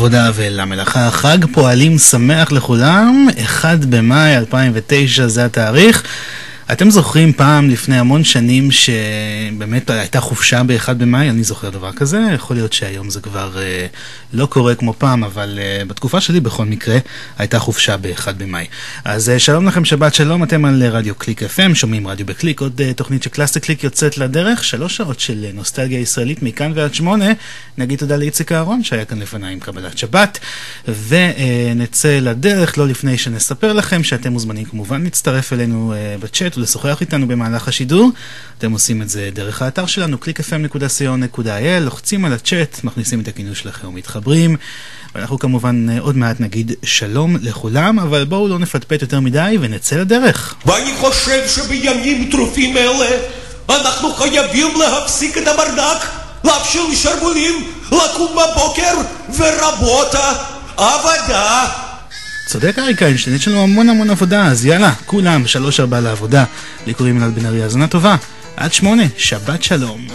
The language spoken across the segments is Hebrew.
לעבודה ולמלאכה. חג פועלים שמח לכולם, 1 במאי 2009 זה התאריך. אתם זוכרים פעם לפני המון שנים שבאמת הייתה חופשה ב-1 במאי? אני זוכר דבר כזה, יכול להיות שהיום זה כבר אה, לא קורה כמו פעם, אבל אה, בתקופה שלי בכל מקרה הייתה חופשה ב-1 במאי. אז אה, שלום לכם, שבת שלום, אתם על רדיו קליק FM, שומעים רדיו בקליק, עוד אה, תוכנית של קלאסי קליק יוצאת לדרך, שלוש שעות של אה, נוסטלגיה ישראלית מכאן ועד שמונה. נגיד תודה לאיציק אהרון שהיה כאן לפניי עם קבלת שבת, ונצא אה, לדרך, לא לפני שנספר לכם שאתם מוזמנים כמובן להצטרף אלינו אה, בצ'אט. ולשוחח איתנו במהלך השידור. אתם עושים את זה דרך האתר שלנו, www.clickfm.co.il, לוחצים על הצ'אט, מכניסים את הכינוי שלכם ומתחברים. ואנחנו כמובן אה, עוד מעט נגיד שלום לכולם, אבל בואו לא נפטפט יותר מדי ונצא לדרך. ואני חושב שבימים טרופים אלה אנחנו חייבים להפסיק את הברדק, להפשיל שרוולים, לקום בבוקר ורבות עבודה. צודק אריק איינשטיין, יש לנו המון המון עבודה, אז יאללה, כולם, שלוש ארבע לעבודה. לי קוראים אלעד בן ארי, האזנה טובה. עד שמונה, שבת שלום. Hey,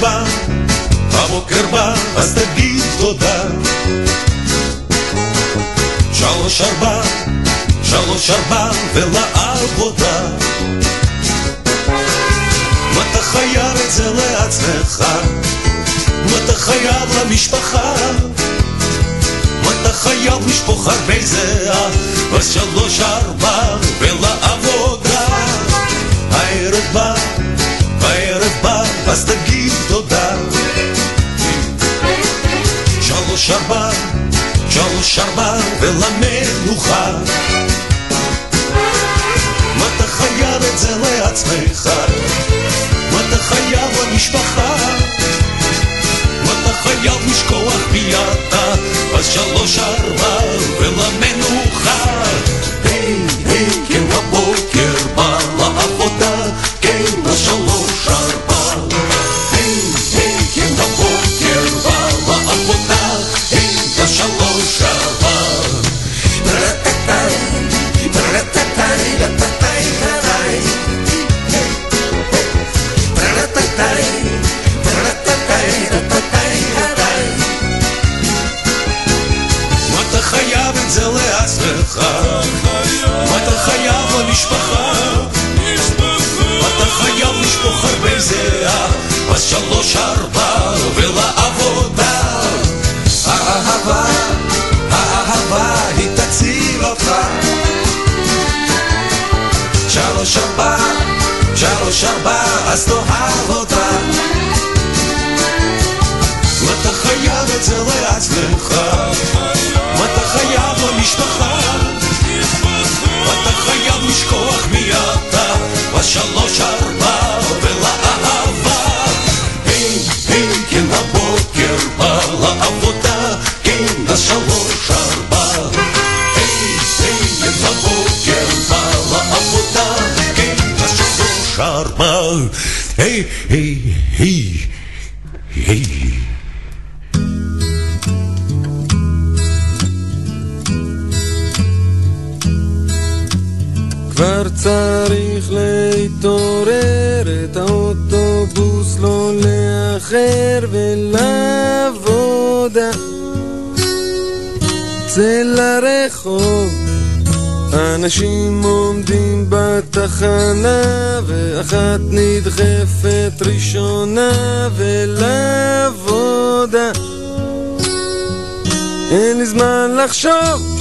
בא, הבוקר בא, אז תגיד תודה. שלוש ארבע, שלוש ארבע ולעבודה. מה אתה חייב את זה לעצמך? מה אתה חייב למשפחה? מה אתה חייב לשפוך הרבה זהה? בשלוש ארבע ולעבודה. הערב בא, הערב בא, אז תגיד תודה. שלוש ארבע שלוש ארבע ולמנוחה את זה לעצמך. מה אתה חייב למשפחה, מה אתה חייב לשכוח מי אתה, אז ארבע ולמנוחה. Hey, hey, hey, כבר צריך להתעורר, את האוטובוס לא לאחר ולעבודה. צא לרחוב, אנשים עומדים בתחנה ואחת נ... לחשוב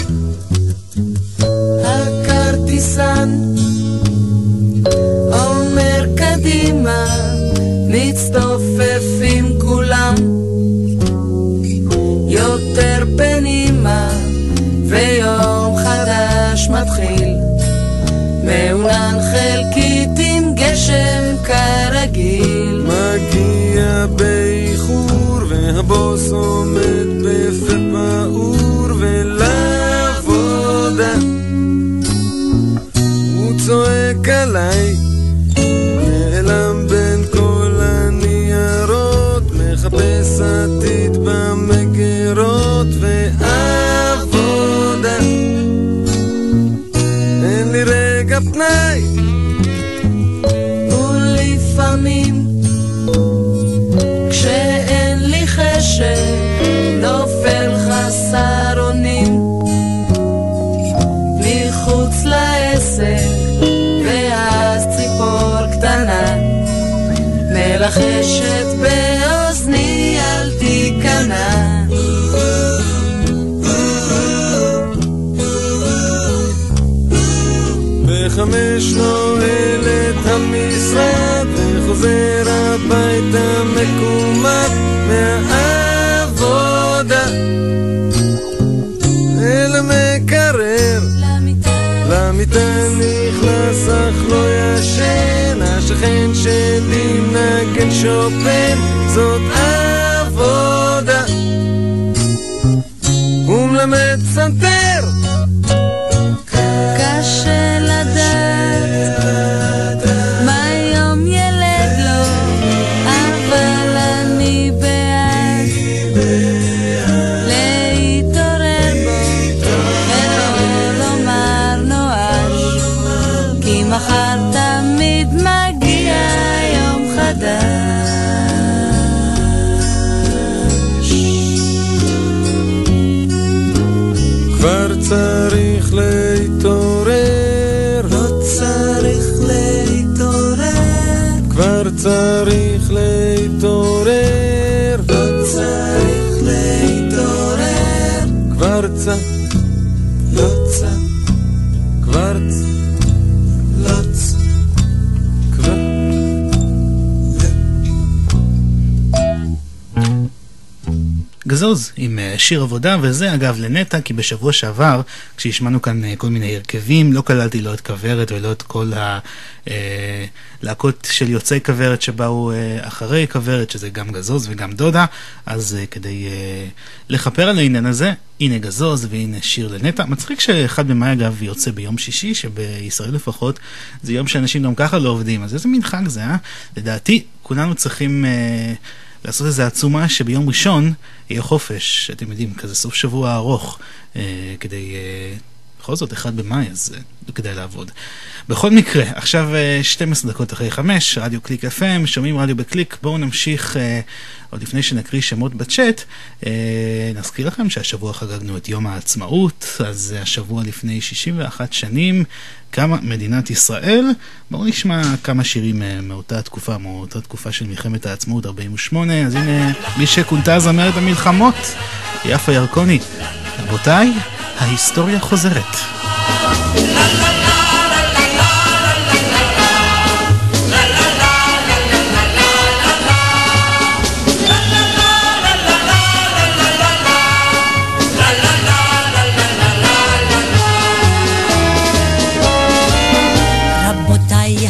עם אה, שיר עבודה, וזה אגב לנטע, כי בשבוע שעבר, כשהשמענו כאן אה, כל מיני הרכבים, לא כללתי לא את כוורת ולא את כל הלהקות של יוצאי כוורת שבאו אה, אחרי כוורת, שזה גם גזוז וגם דודה, אז כדי לכפר על העניין הזה, הנה גזוז והנה שיר לנטע. מצחיק שאחד במאי אגב יוצא ביום שישי, שבישראל לפחות זה יום שאנשים גם ככה לא עובדים, אז איזה מין חג זה, אה? לדעתי, כולנו צריכים... לעשות איזו עצומה שביום ראשון יהיה חופש, אתם יודעים, כזה סוף שבוע ארוך, אה, כדי... אה, בכל זאת, אחד במאי, אז אה, כדאי לעבוד. בכל מקרה, עכשיו אה, 12 דקות אחרי 5, רדיו קליק FM, שומעים רדיו בקליק, בואו נמשיך, אה, עוד לפני שנקריא שמות בצ'אט, אה, נזכיר לכם שהשבוע חגגנו את יום העצמאות, אז אה, השבוע לפני 61 שנים קמה מדינת ישראל. בואו נשמע כמה שירים אה, מאותה תקופה, מאותה תקופה של מלחמת העצמאות 48, אז הנה מי שכונתה זמרת המלחמות, יפה ירקוני. רבותיי, ההיסטוריה חוזרת.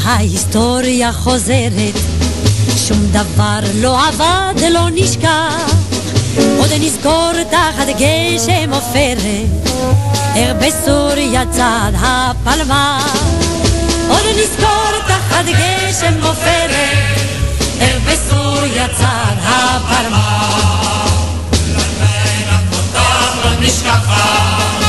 ההיסטוריה חוזרת, שום דבר לא עבד, לא נשכח. עוד נזכור תחת גשם עופרת, איך בסוריה צד הפלמ"ח. עוד נזכור תחת גשם עופרת, איך בסוריה צד הפלמ"ח. אל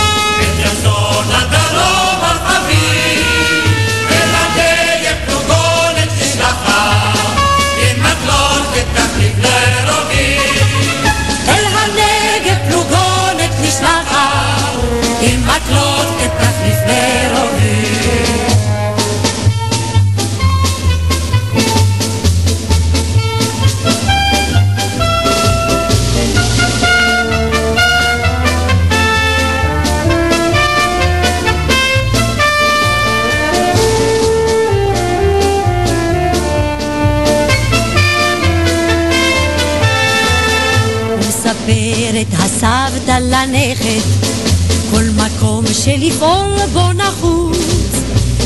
שלפעול בו נחוץ,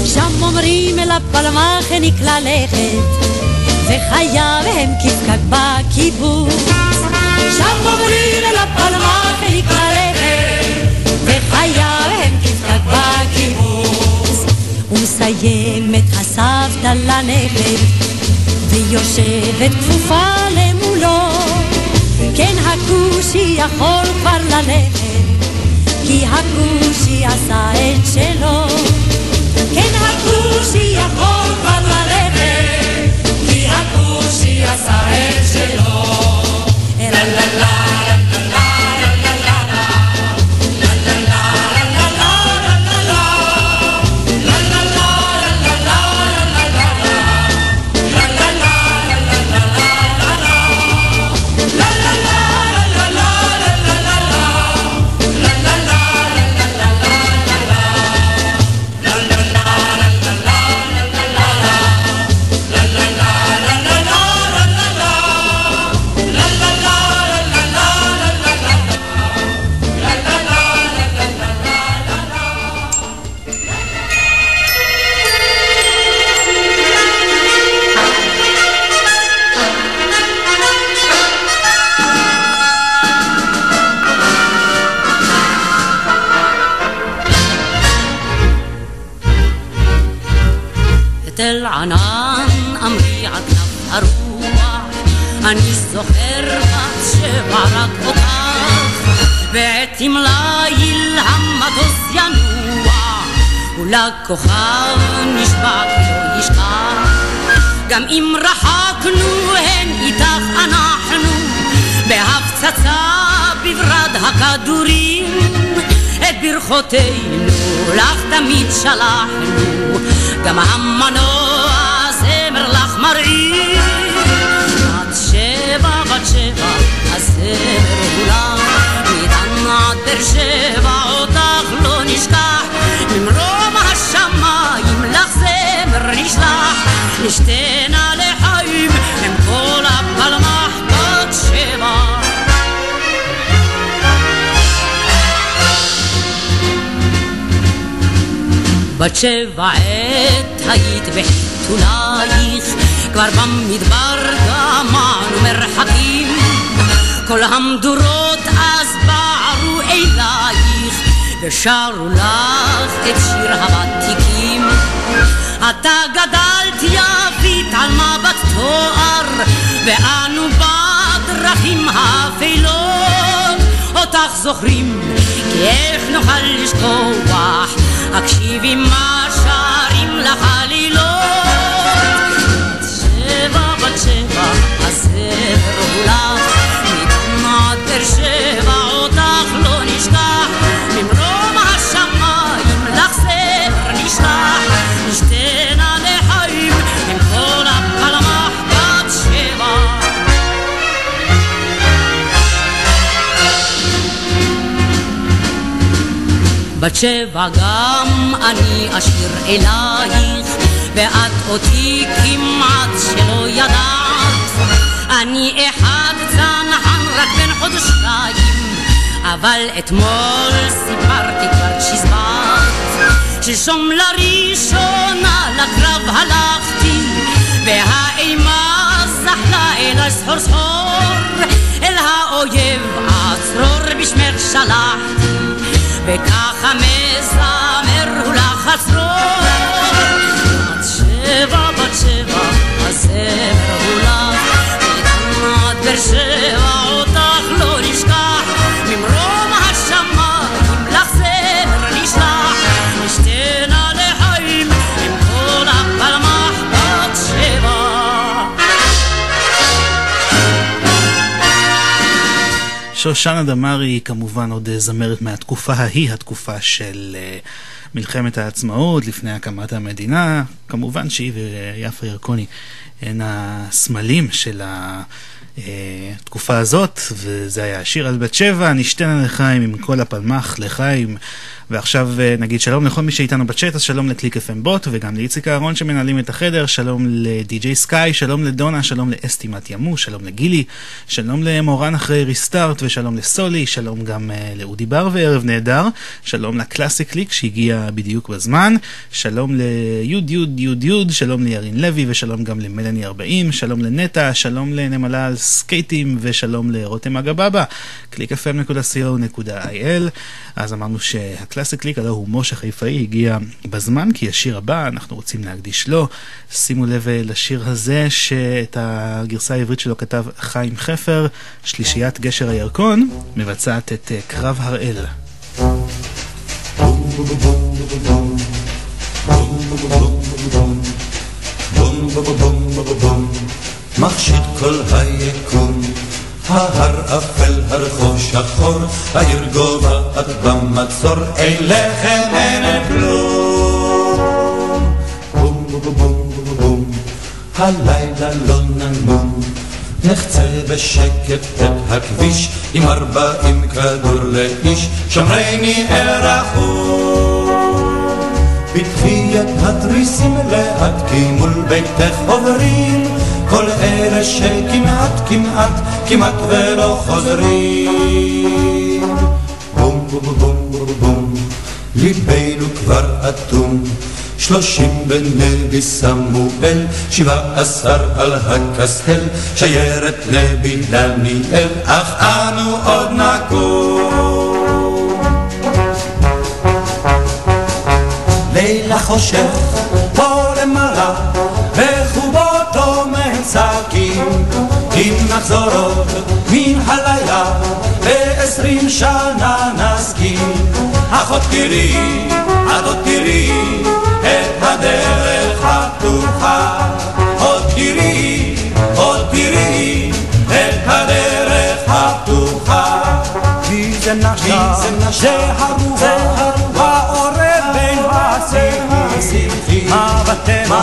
שם אומרים אל הפלמ"ח נקלע לכת, וחייו הם כפקק בקיבוץ. שם אומרים אל הפלמ"ח נקלע לכת, וחייו הם כפקק בקיבוץ. ומסיימת הסבתא לנכד, ויושבת כפופה למולו. כן הכושי יכול כבר ללכת, כי הכושי עשה את שלו. כן הכושי יכול כבר ללכת, כי הכושי עשה את שלו. לה לה לה בעת תמליל המטוס ינוע ולכוכב נשבע כי לא ישכח גם אם רחקנו הן איתך אנחנו בהפצצה בברד הכדורים את ברכותינו לך תמיד שלחנו, גם המנוע זמר לך מרעיד. בת שבע, הוא לך, מדן עד באר שבע אותך לא נשכח, ממרום השמיים לך זמר נשלח, נשתנה לחיים עם כל הפלמח בת שבע. בת שבע עת היית בחיתולייך, כבר במדבר גמענו מרחקים. כל המדורות אז בערו אלייך, ושרו לך את שיר הוותיקים. אתה גדלת יפית על מבט תואר, ואנו בדרכים האפלות אותך זוכרים, כי איך נוכל לשכוח הקשיבי מה שרים לך בת שבע. גם אני אשיר אלייך, ואת אותי כמעט שלא ידעת. אני אחד צנחן רק בן חודשיים, אבל אתמול סיפרתי כבר כשהסברת. שלשום לראשונה לקרב הלכתי, והאימה זחלה אל הסחור סחור, אל האויב עצרור בשמך שלחתי. וככה מזמר הוא לך הצרור. בת שבע, בת שבע, הזמר שבע אותך לא נשכח, ממרום השמיים לך זמר נשלח, נשתנה לחיים עם כל הפלמח בת שבע. שושנה דמארי היא כמובן עוד אה, זמרת מהתקופה ההיא, התקופה של אה, מלחמת העצמאות, לפני הקמת המדינה. כמובן שהיא ויפה ירקוני הן הסמלים של התקופה הזאת, וזה היה השיר על בת שבע, נשתנה לחיים עם כל הפלמח לחיים. ועכשיו אה, נגיד שלום לכל מי שאיתנו בצ'אט, אז שלום לקליק FM בוט וגם לאיציק אהרון שמנהלים את החדר, שלום לדי.ג'יי סקאי, שלום לדונה, שלום לאסתי מתימו, שלום לגילי, שלום למורן אחרי restart ושלום לסולי, שלום גם אה, לאודי בר וערב נהדר, שלום לקלאסי קליק שהגיע בדיוק בזמן, שלום ליוד יוד יוד יוד, שלום לירין לוי ושלום גם למלאני 40, שלום לנטע, שלום לנמלה על סקייטים ושלום לרותם אגבאבא, www.clickfm.co.il אז אמרנו שהקלאסי קליק, הלוא הוא משה חיפאי, הגיע בזמן, כי השיר הבא אנחנו רוצים להקדיש לו. שימו לב אה, לשיר הזה, שאת הגרסה העברית שלו כתב חיים חפר, שלישיית גשר הירקון, מבצעת את אה, קרב הראל. מחשיד כל היקום ההר אפל, הרחוב שחור, העיר גובעת במצור, אין לחם, אין כלום. בום בום בום בום הלילה לא ננום, נחצה בשקט את הכביש, עם ארבעים כדור לאיש, שמרני אל רחום. פתחי את התריסים לאט, כי מול ביתך עוברים כל אלה שכמעט, כמעט, כמעט ולא חוזרים. בום בום בום בום בום, ליבנו כבר אטום. שלושים בנבי סמואל, שבע עשר על הקסטל, שיירת לוי דניאל, אך אנו עוד נקום. לילה חושך, פה למעלה. אם נחזור עוד מן הלילה, בעשרים שנה נסכים. אך עוד תראי, עוד תראי, את הדרך הפתוחה. עוד תראי, עוד תראי, את הדרך הפתוחה. כי זה נשא, זה הרובה, העורב בין השיחים, מבטנו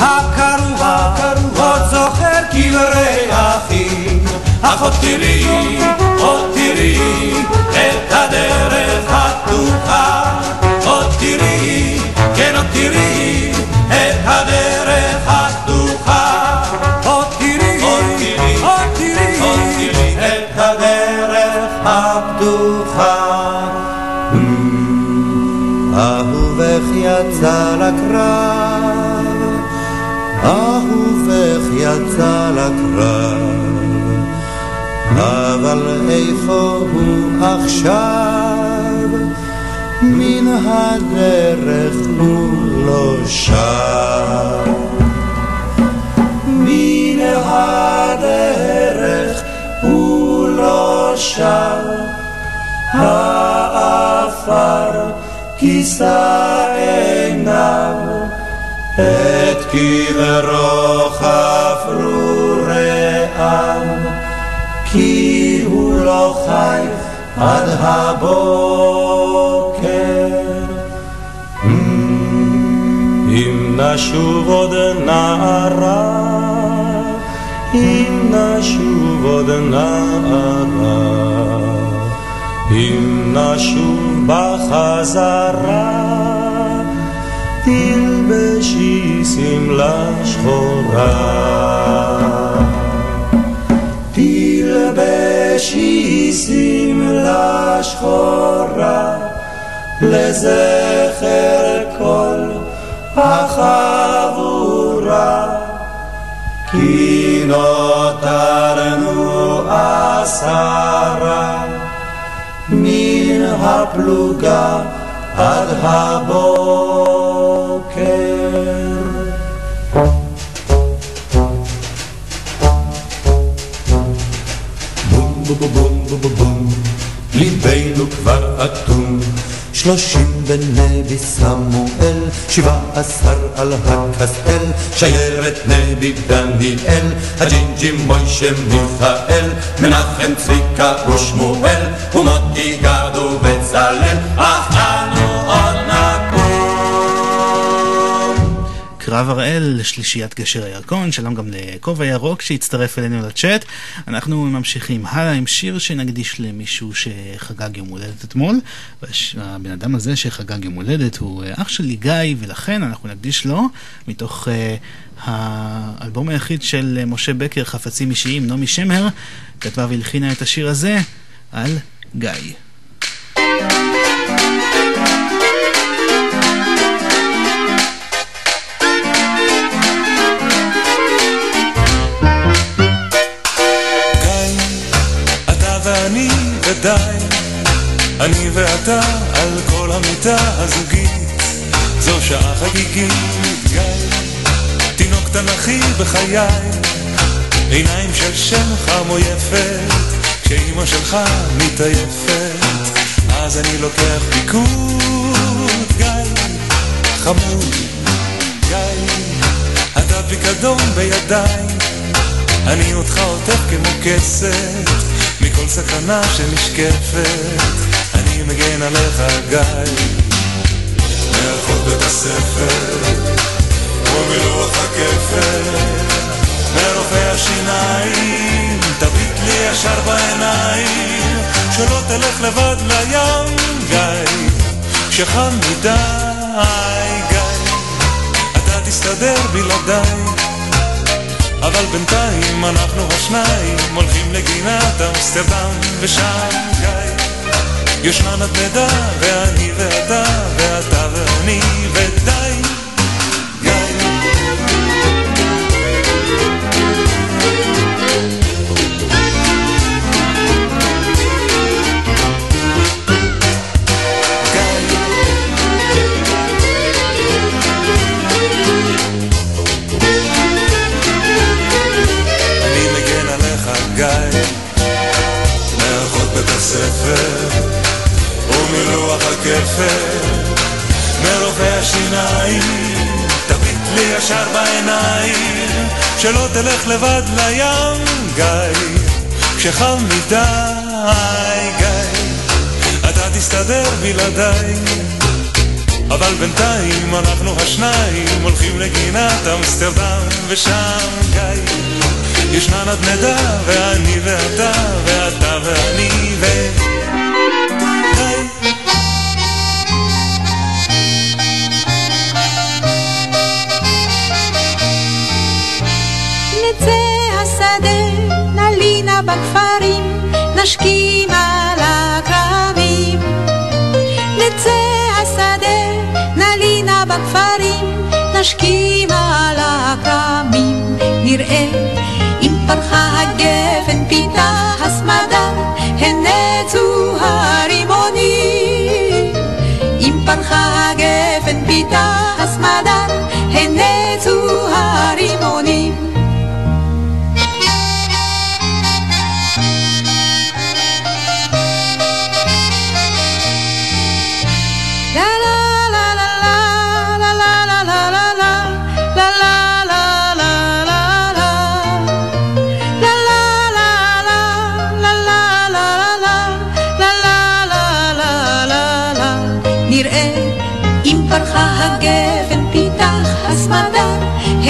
הקרוע, עוד זוכר כברי אחים. אך עוד תראי, עוד תראי, את הדרך הפתוחה, עוד תראי, כן עוד תראי, את הדרך הפתוחה, יצא לקרב, אהובך יצא לקרב. אבל איפה הוא עכשיו? מן הדרך הוא לא שם. מן הדרך הוא לא שם. העפר כיסה עיניו, את קברו חפרו רעיו. כי הוא לא חי עד הבוקר. אם נשוב עוד נערה, אם נשוב עוד נערה, אם נשוב בחזרה, תלבשי שמלה שחורה. תלבשי שמלה שחורה לזכר כל החבורה כי נותרנו עשרה הפלוגה עד הבוקר. בום בום בום בום בום ליבנו כבר אטום שלושים בנבי סמואל, שבעה עשר על הקסטל, שיירת נבי דניאל, הג'ינג'י מוישה מיכאל, מנחם צביקה ושמואל, ומוטי גד ובצלאל, אך קרב הראל, שלישיית גשר הירקון, שלום גם לכובע ירוק שהצטרף אלינו לצ'אט. אנחנו ממשיכים הלאה עם שיר שנקדיש למישהו שחגג יום הולדת אתמול. והבן אדם הזה שחגג יום הולדת הוא אה, אח שלי גיא, ולכן אנחנו נקדיש לו מתוך uh, האלבום היחיד של אה, משה בקר, חפצים אישיים, נעמי שמר, כתבה והלחינה את השיר הזה על גיא. ודי, אני ואתה על כל המיטה הזוגית, זו שעה חגיגית, גיא, תינוק תנכי בחיי, עיניים של שם חם או יפת, כשאימא שלך מתעייפת, אז אני לוקח פיקוד, גיא, חמוד, גיא, אתה פיקדון בידיי, אני אותך עוטף כמו כסת, מכל סכנה שנשקפת, אני מגן עליך גיא. מאחות בית הספר, ומלוח הכפר, מרופא השיניים, תביט לי ישר בעיניים, שלא תלך לבד לים, גיא, כשחם מדי, גיא, אתה תסתדר בלעדיי. אבל בינתיים אנחנו השניים הולכים לגינת אמסטרדם ושם גיא ישנה נדנדה ואני ואתה ואתה ואני ודי הכפר מרופא השיניים תביט לי ישר בעיניים שלא תלך לבד לים גיא כשחם מדי גיא מסתדר בלעדיי. אבל בינתיים אנחנו השניים הולכים לגינת אמסטרדם ושם גיא. ישנה נדנדה ואני ואתה ואתה ואני ו... בכפרים, נשכים על הכרמים. נצא השדה, נלינה בכפרים, נשכים על הכרמים. נראה אם פרחה הגפן פיתה הסמדה, הנצו הרימונים. אם פרחה הגפן פיתה הסמדה, הנצו הרימונים.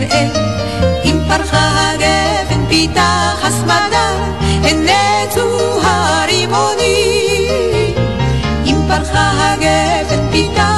נראה אם פרחה הגפן פיתח הסמדה, הנצו הרימונים. אם פרחה הגפן פיתח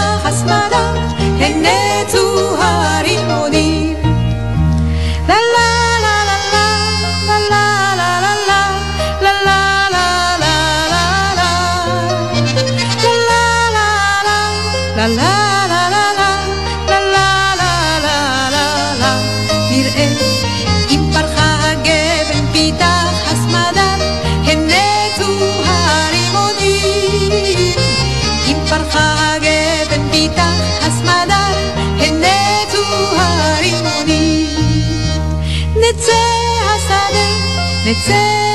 נצא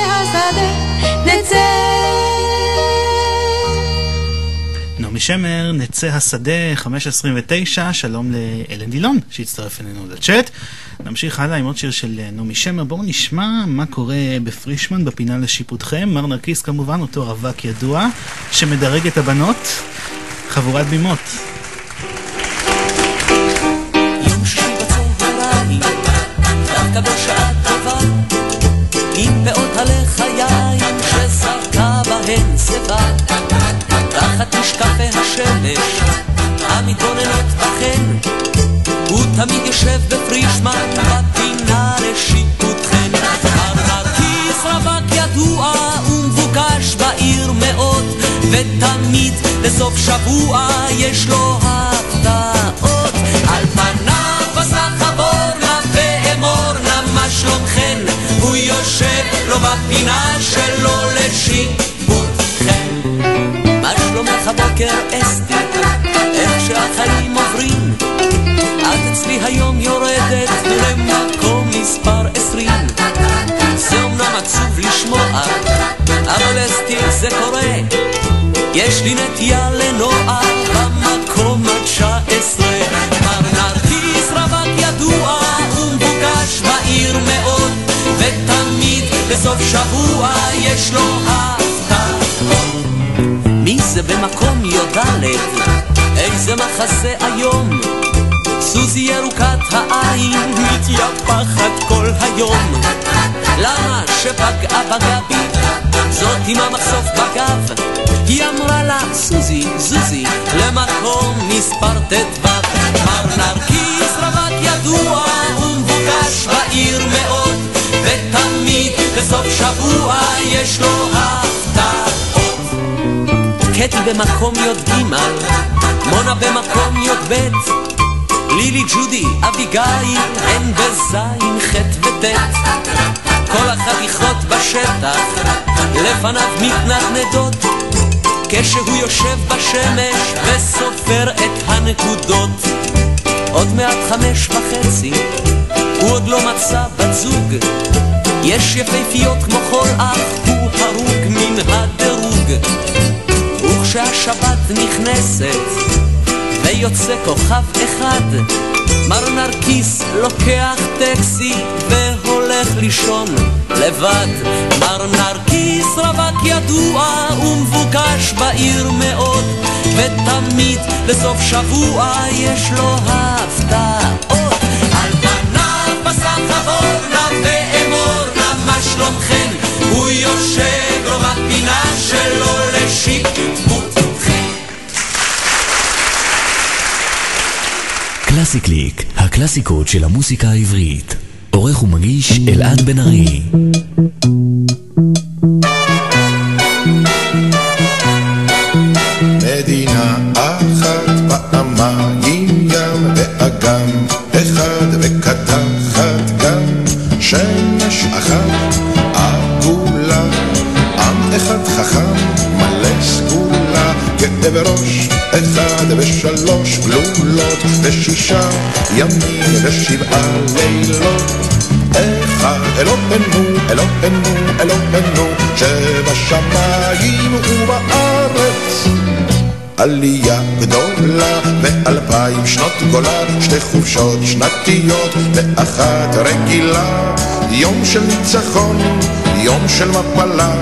השדה, נצא. נעמי שמר, נצא השדה, 529, שלום לאלן דילון שהצטרף אלינו לצ'אט. נמשיך הלאה עם עוד שיר של נעמי שמר. בואו נשמע מה קורה בפרישמן בפינה לשיפוטכם. מר נרקיס כמובן, אותו רווק ידוע, שמדרג את הבנות. חבורת בימות. יום שישי בצהריים, דווקא בשעה טובה עם פאות הלחיים שזרקה בהן שיבה. תחת משקפי השמש המתבוננות בכן הוא תמיד יושב בפרישמן בפינה לשיפוטכן ארנרקיס רווק ידוע ומבוקש בעיר מאוד ותמיד לסוף שבוע יש לו הפתעות על פניו הבורנה ואמור נא מה שלומכן הוא יושב לו בפינה שלו לשיפוטכם. מה שלומך בוקר אסתי? איך שהחיים עוברים? את אצלי היום יורדת למקום מספר עשרים. זה אומנם עצוב לשמוע, אבל אסתי זה קורה. יש לי נטייה לנוער במקום התשע עשרה. מר נרקיס רווק ידוע ומבוקש בעיר מאוד. בסוף שבוע יש לו הפתעות. מי זה במקום י"ד? איזה מחזה היום? סוזי ירוקת העין מתייפחת כל היום. למה שפגעה בגבי? זאת עם המחשוף בגב. היא אמרה לה, סוזי, זוזי, למקום מספר ט"ו. מר נרקיס רווק ידוע ומבוקש בסוף שבוע יש לו הפתעות. קטי במקום י"ג, מונה במקום י"ב, לילי, ג'ודי, אביגיל, הן בזין, ח' וט'. כל החתיכות בשטח, לפניו מתנדנדות, כשהוא יושב בשמש וסופר את הנקודות. עוד מעט חמש וחצי, הוא עוד לא מצא בת זוג. יש יפהפיות כמו כל אח, הוא הרוג מן הדירוג. וכשהשבת נכנסת, ויוצא כוכב אחד, מר נרקיס לוקח טקסי והולך לישון לבד. מר נרקיס רווק ידוע ומבוקש בעיר מאוד, ותמיד לסוף שבוע יש לו הפתעות. שלומכן, הוא יושב לו בפינה שלו לשיק קלאסי קליק, הקלאסיקות של המוסיקה העברית. עורך ומגיש אלעד בן ארי. מדינה אחת פעמיים ים ואגם אחד וקדחת גם שמש אחת בראש אחד ושלוש גלולות ושישה ימים ושבעה לילות. אחד אלוהינו, אלוהינו, אלוהינו שבשמיים ובארץ. עלייה גדולה ואלפיים שנות גולה שתי חופשות שנתיות ואחת רגילה. יום של ניצחון, יום של מפלה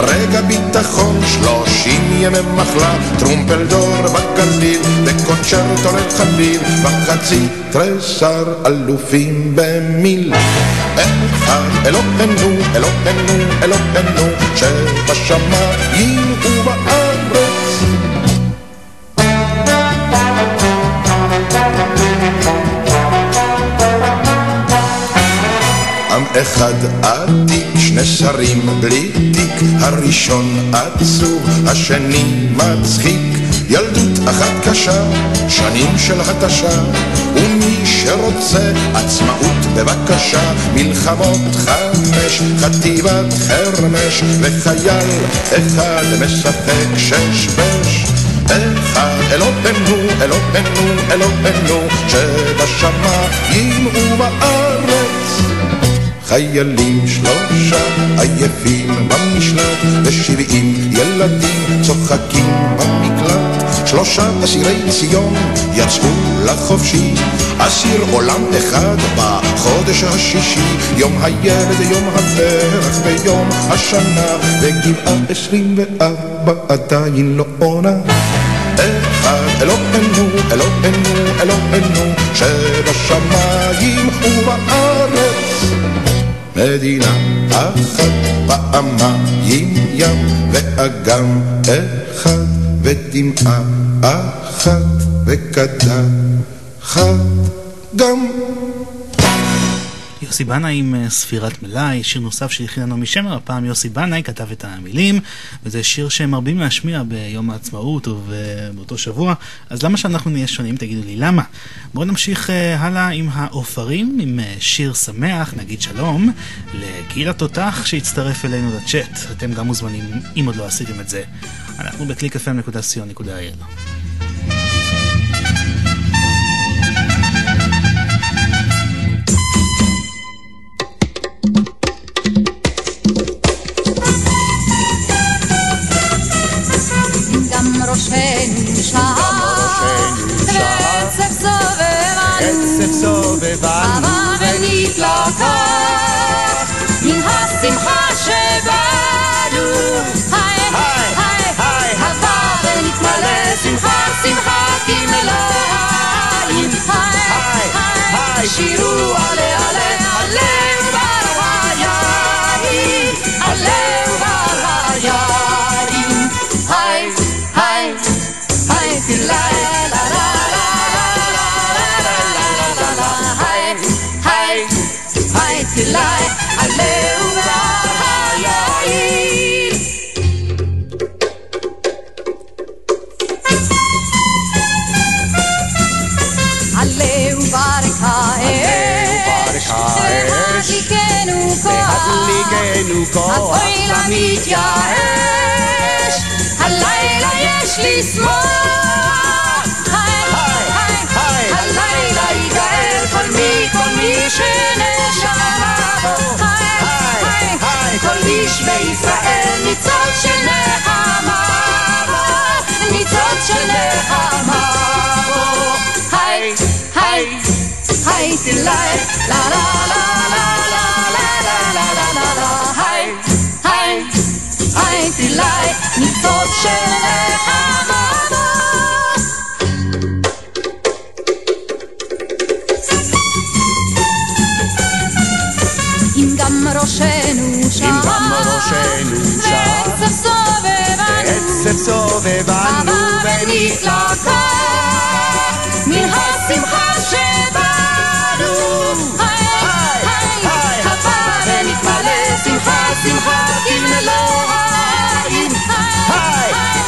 רגע ביטחון, שלושים ימי מחלה, טרומפלדור בגליל, וקונצ'רטו לחליל, וחצי תריסר אלופים במיל. אחד אלוהינו, אלוהינו, אלוהינו, שבשמיים ובארץ. עם אחד עתיק, שני שרים בלי תיק, הראשון עצוב, השני מצחיק, ילדות אחת קשה, שנים של התשה, ומי שרוצה עצמאות בבקשה, מלחמות חמש, חטיבת חרמש, וחייל אחד משחק שש בש. אחד אלוהינו, אלוהינו, אלוהינו, שבשמיים ובארץ. חיילים שלושה עייפים במשלט, ושבעים ילדים צוחקים במקלט. שלושה אסירי ציון יצאו לחופשי, אסיר עולם אחד בחודש השישי, יום הילד, יום הפרח ויום השנה, וגבעה עשרים וארבע עדיין לא עונה. אחד אלוהינו, אלוהינו, אלוהינו, שבשמיים ובארץ. מדינה אחת פעמיים ים ואגם אחד ודמעה אחת וקדחת. גם יוסי בנאי עם אה, ספירת מלאי, שיר נוסף שהכין לנו משמר, הפעם יוסי בנאי כתב את המילים, וזה שיר שמרבים להשמיע ביום העצמאות ובאותו שבוע, אז למה שאנחנו נהיה שונים? תגידו לי למה. בואו נמשיך uh, הלאה עם העופרים, עם uh, שיר שמח, נגיד שלום, לגיל התותח שהצטרף אלינו לצ'אט. אתם גם מוזמנים, אם עוד לא עשיתם את זה. אנחנו בקליק.fm.co.il. עבר ונתלקח, מן השמחה שבנו, היי היי היי, עבר ונתמלא שמחה שמחה כמלאים, היי היי, שירו עלה להתייאש, הלילה יש לשמוח. הלילה ייגאל כל מי, כל מי שנשמה בו. כל איש בישראל ניצוד של נחמה בו. ניצוד של נחמה בו. היי, היי, היי, תילי, לה לה לה לה תלאי, ניצוץ של נחמה אם גם ראשנו שם, אם גם ראשנו שם, ועצב סובבנו, ועצב סובבנו ונתלקה, מן השמחה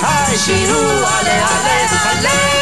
היי, שירו עלה עלה, עלה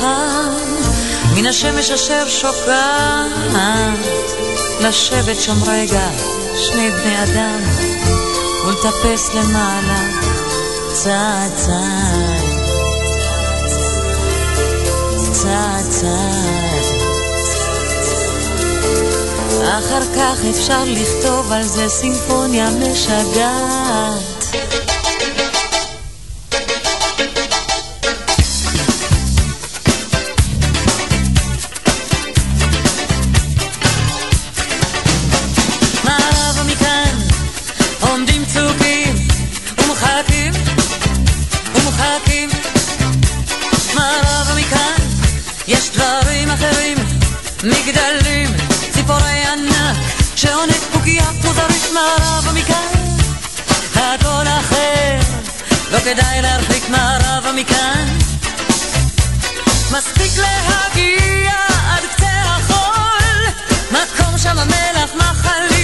והחם מן השמש אשר שוקעת לשבת שם רגע שני בני אדם ולטפס למעלה צעד צעד. צעד צעד. אחר כך אפשר לכתוב על זה סימפוניה משגעת לך מחלה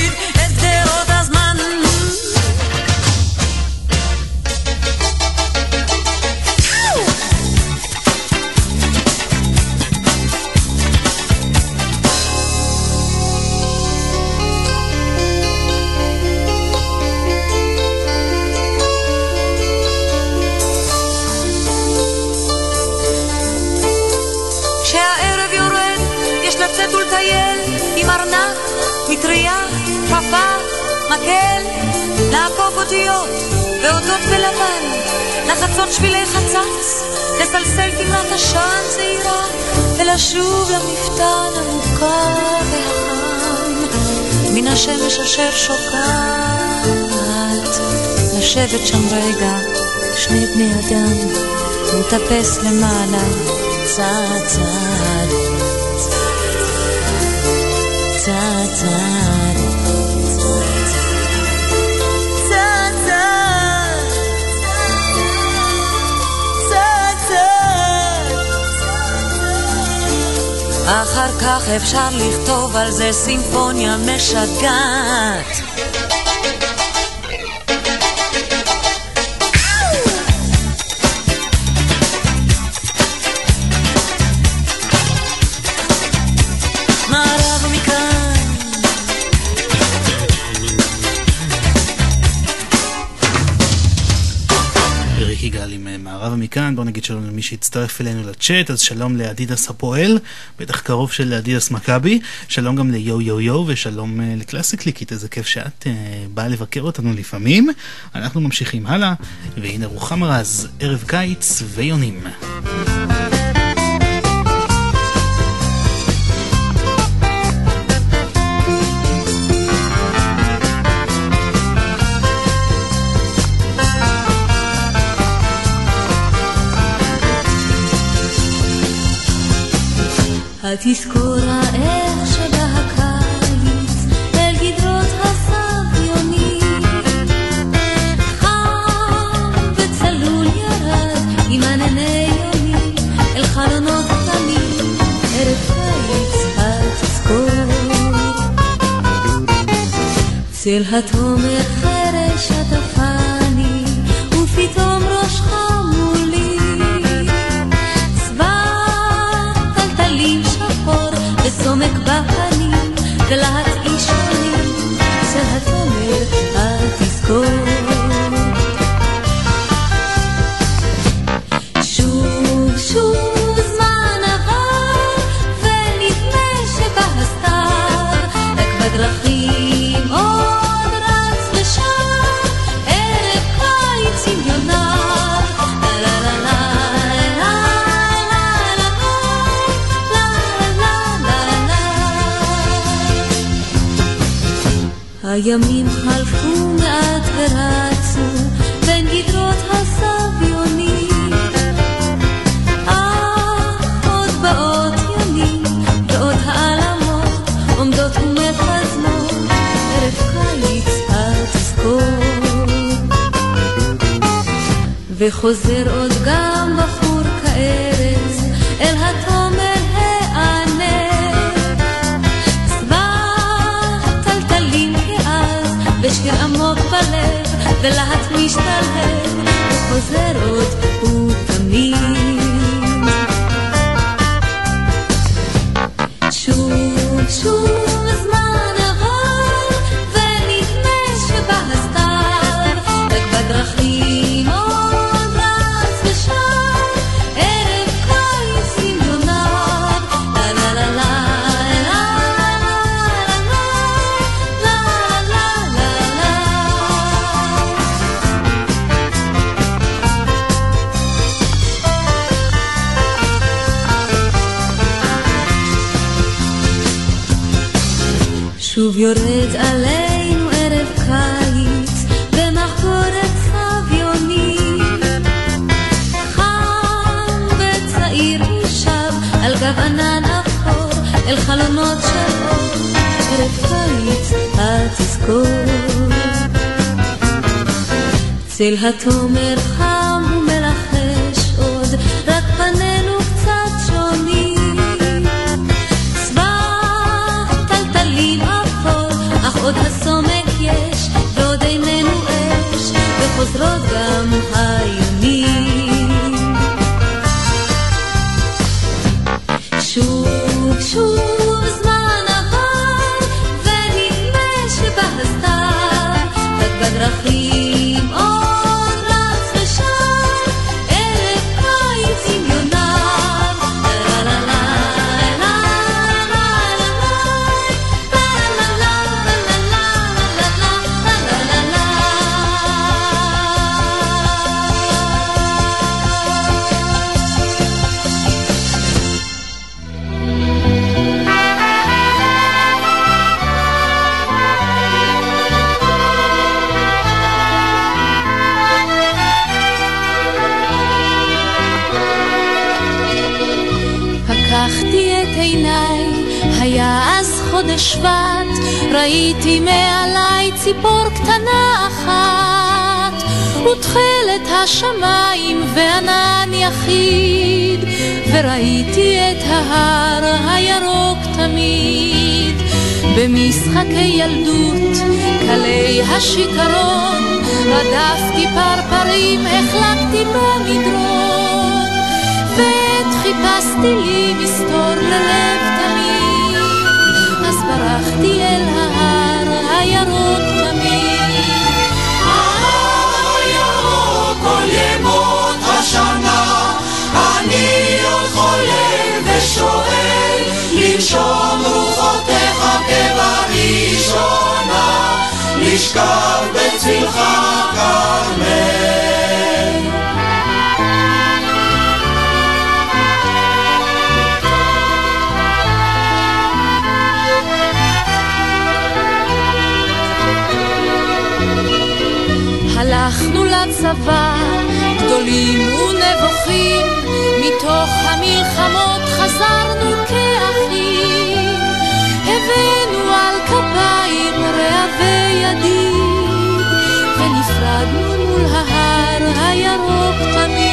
שבילי חצץ, לסלסל תמרת עשן זעירה ולשוב למפתן המוכר והחם. מן השמש אשר שוקעת לשבת שם רגע שני בני אדם ולטפס למעלה צעד צעד צעד צעד אחר כך אפשר לכתוב על זה סימפוניה משגעת. מכאן, בואו נגיד שלום למי שהצטרף אלינו לצ'אט, אז שלום לאדידס הפועל, בטח קרוב של אדידס מכבי, שלום גם ליו יו יו ושלום אה, לקלאסי קליקית, איזה כיף שאת אה, באה לבקר אותנו לפעמים. אנחנו ממשיכים הלאה, והנה רוחמה רז, ערב קיץ ויונים. התזכורה איך שבא הקיץ אל גדרות הסביונים. חם וצלול ירד עם ענני יונים אל חלונות קטנים ערב קיץ התזכור. צל התומר חרש ולהט איש עולים צל התומר התזכור שוב הימים חלפו מעט ורצו בין גדרות הסביונים. אך עוד באות ימים ועוד העלמות עומדות ומפזמות ערב קיץ התזכור וחוזר עוד גם ולהט משתלב וחוזר עוד ותמיד צל התומר חם ראיתי מעליי ציפור קטנה אחת, ותכלת השמיים וענן יחיד, וראיתי את ההר הירוק תמיד. במשחקי ילדות, קלי השיכרון, רדפתי פרפרים, החלקתי במדרון, ועת חיפשתי לי מסתור ללב תמיד, אז ברחתי אל ההר הירוק תמיד. ההר הירוק כל ימות השנה, אני עוד חולם ושואל, לנשום רוחותיך כבראשונה, לשכב בצלך כרמל. לצבא, גדולים ונבוכים, מתוך המלחמות חזרנו כאחים. הבאנו על כפיים רעבי ידיד, ונפרדנו מול ההר הירוק תמיד.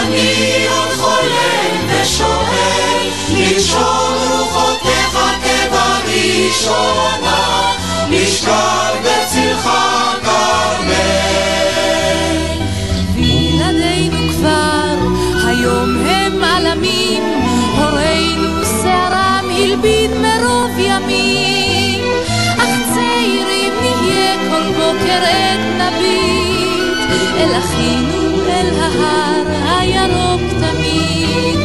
אני עוד חולם ושואל, רוחותיך כבראשונה, לשכב בצלך כרמל. וילדינו כבר היום הם עלמים, הורינו שערם הלבין מרוב ימים, אך צעירים נהיה כל בוקר עת נביט, אל אחינו אל ההר הירוק תמיד.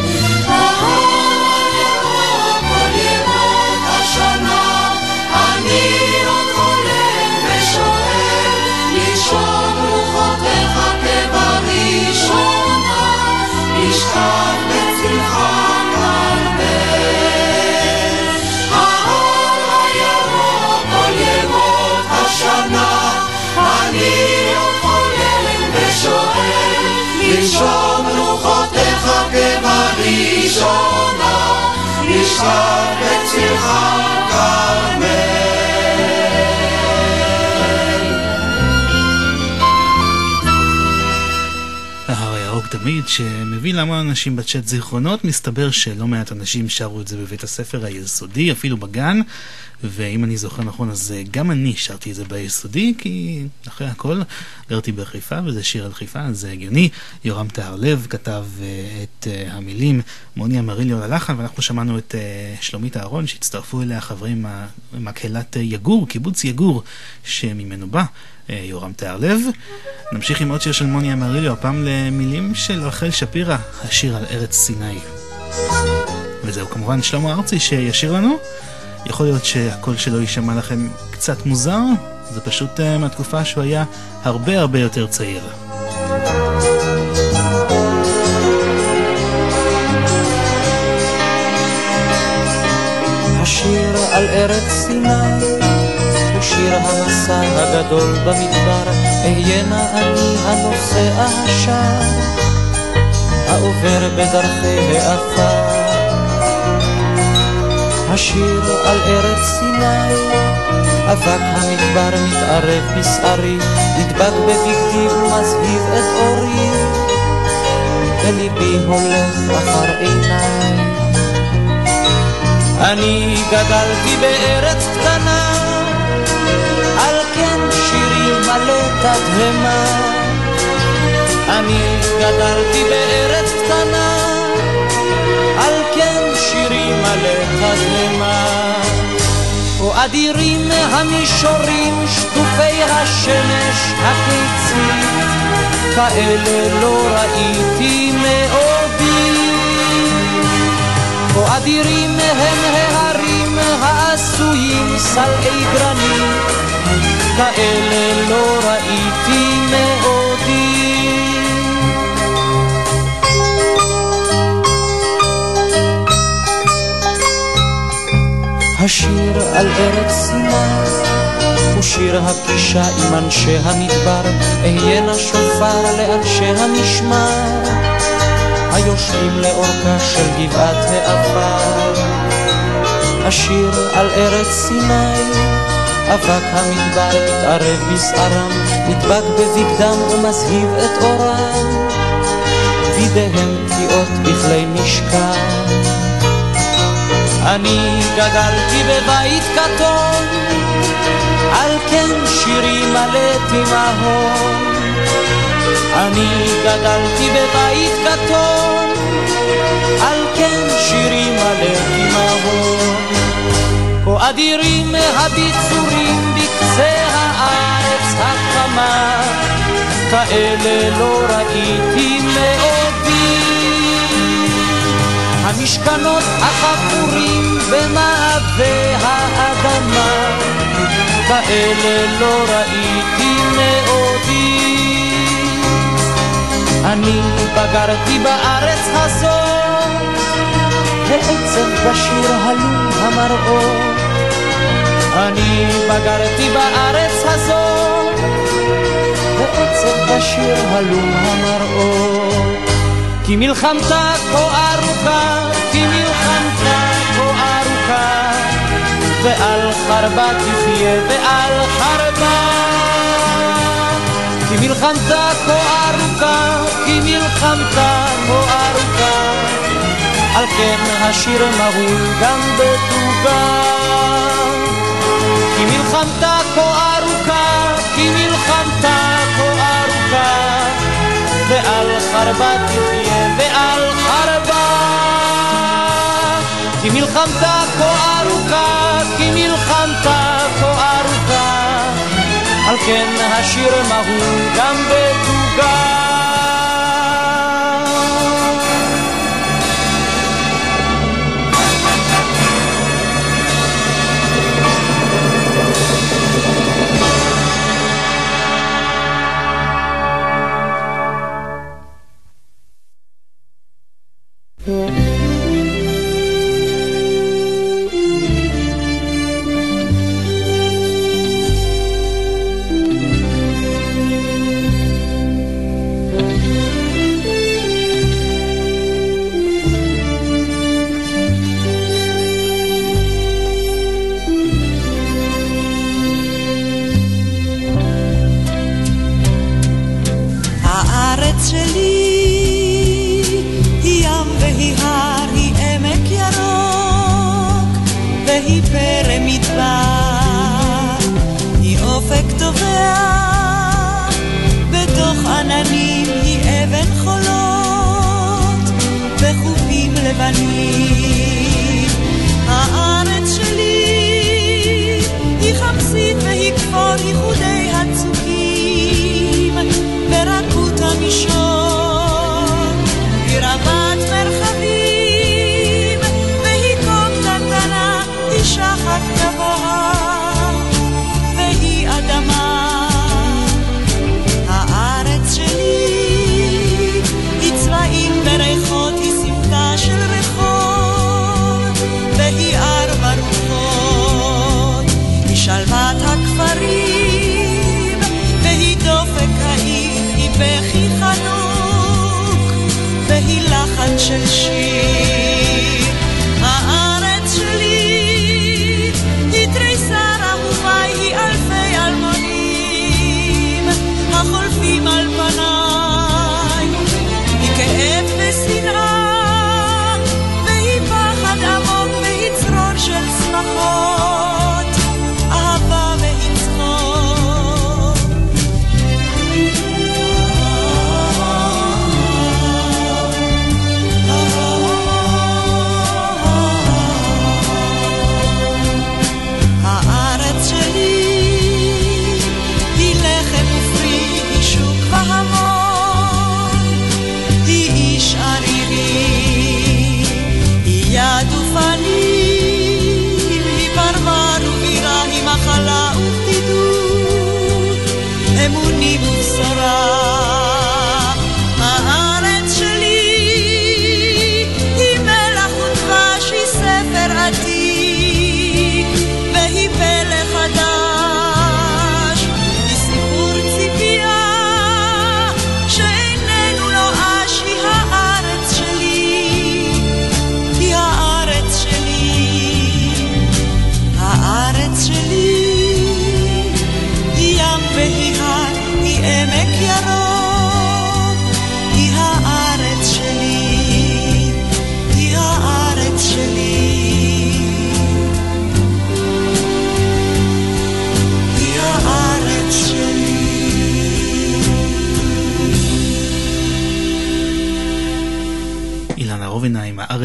לנשום רוחותיך כבראשונה, לשכב בצלך תמיד, שמביא להמון אנשים בצ'אט זיכרונות, מסתבר שלא מעט אנשים שרו את זה בבית הספר היסודי, אפילו בגן, ואם אני זוכר נכון, אז אה, גם אני שרתי את זה ביסודי, כי אחרי הכל גרתי בחיפה, וזה שיר על חיפה, אז זה הגיוני. יורם טהרלב כתב אה, את אה, המילים, מוני אמריליו ללחן, ואנחנו שמענו את שלומית אהרון, שהצטרפו אליה חברים מקהלת יגור, קיבוץ יגור, שממנו בא. אה, יורם טהרלב. נמשיך עם עוד שיר של מוני אמריליו, הפעם למילים של רחל שפירא, השיר על ארץ סיני. וזהו כמובן שלמה ארצי שישיר לנו. יכול להיות שהקול שלו יישמע לכם קצת מוזר, זה פשוט uh, מהתקופה שהוא היה הרבה הרבה יותר צעיר. השיר על ארץ סיני הוא שיר המסע הגדול במדבר, אהיינה אני הנוסע השם, העובר בדרכי העפר. השיר על ארץ סיני, אבק המדבר מתערב בשערי, נדבק בבגדי ומזהיב את אורי, וליבי הולך אחר עיניי. אני גדלתי בארץ קטנה, מלא תדהמה. אני גדלתי בארץ קטנה, על כן שירי מלא תדהמה. או אדירים המישורים, שטופי השמש הקיצית, כאלה לא ראיתי מעודי. כה אדירים הם ההרים העשויים סלעי גרנית, כאלה לא ראיתי מעודי. השיר על ארץ סיני הוא שיר הפגישה עם אנשי המדבר, אהיה נא שופר לאנשי המשמר. היושבים לאורכה של גבעת העבר. השיר על ארץ סיני אבק המדבר מתערב בשערם, נדבק בבגדם ומזהיב את אורם. וידיהם פגיעות בכלי משכן. אני גדלתי בבית כתום, על כן שירי מלא תימהון. אני גדלתי בבית כתום, על כן שירי מלא תימהון. אדירים הביצורים בקצה הארץ החמה, כאלה לא ראיתי מעודי. המשכנות החפורים במעבה האדמה, כאלה לא ראיתי מעודי. אני בגרתי בארץ הזאת, העצב בשיר הלום המראות. אני בגרתי בארץ הזאת, ועצב בשיר הלום המראות. כי מלחמתה כה ארוכה, כי מלחמתה כה ארוכה, ועל חרבה תחיה ועל חרבה. כי מלחמתה כה ארוכה, כי מלחמתה כה ארוכה, על כן השיר מהול גם בתוגה. כי מלחמתה כה ארוכה, כי מלחמתה כה ארוכה, ועל חרבה תחיה ועל חרבה. כי מלחמתה כה ארוכה, כי מלחמתה כה ארוכה, על כן השיר מהול גם בתוגה.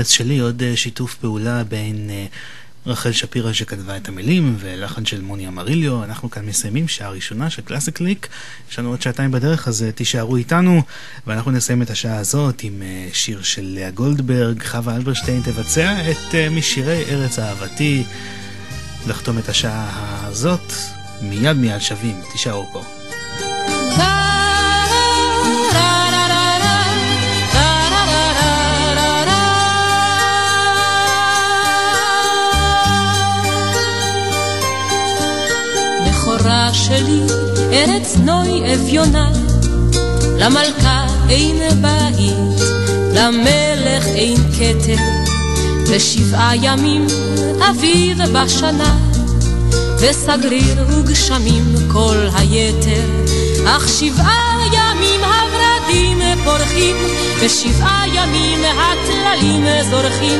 הארץ שלי, עוד אה, שיתוף פעולה בין אה, רחל שפירא שכתבה את המילים ולחן של מוני אמריליו. אנחנו כאן מסיימים שעה ראשונה של קלאסיק קליק. יש לנו עוד שעתיים בדרך אז אה, תישארו איתנו ואנחנו נסיים את השעה הזאת עם שיר של לאה גולדברג. חווה אלברשטיין תבצע את משירי ארץ אהבתי. לחתום את השעה הזאת מיד מיד שווים. תישארו פה. ארץ נוי אביונה, למלכה אין בית, למלך אין כתר, ושבעה ימים אביב בשנה, וסגריר וגשמים כל היתר, אך שבעה ימים הורדים פורחים, ושבעה ימים הטללים זורחים,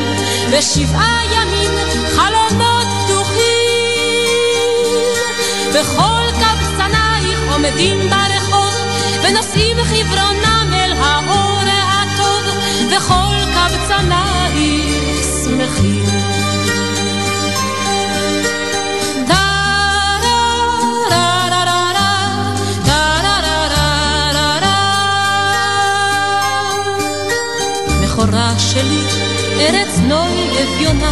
ושבעה ימים חלונות פתוחים. קבצנייך עומדים ברחוב, ונושאים חברונם אל האור הטוב, וכל קבצנייך שמחים. שלי, ארץ נוי אביונה,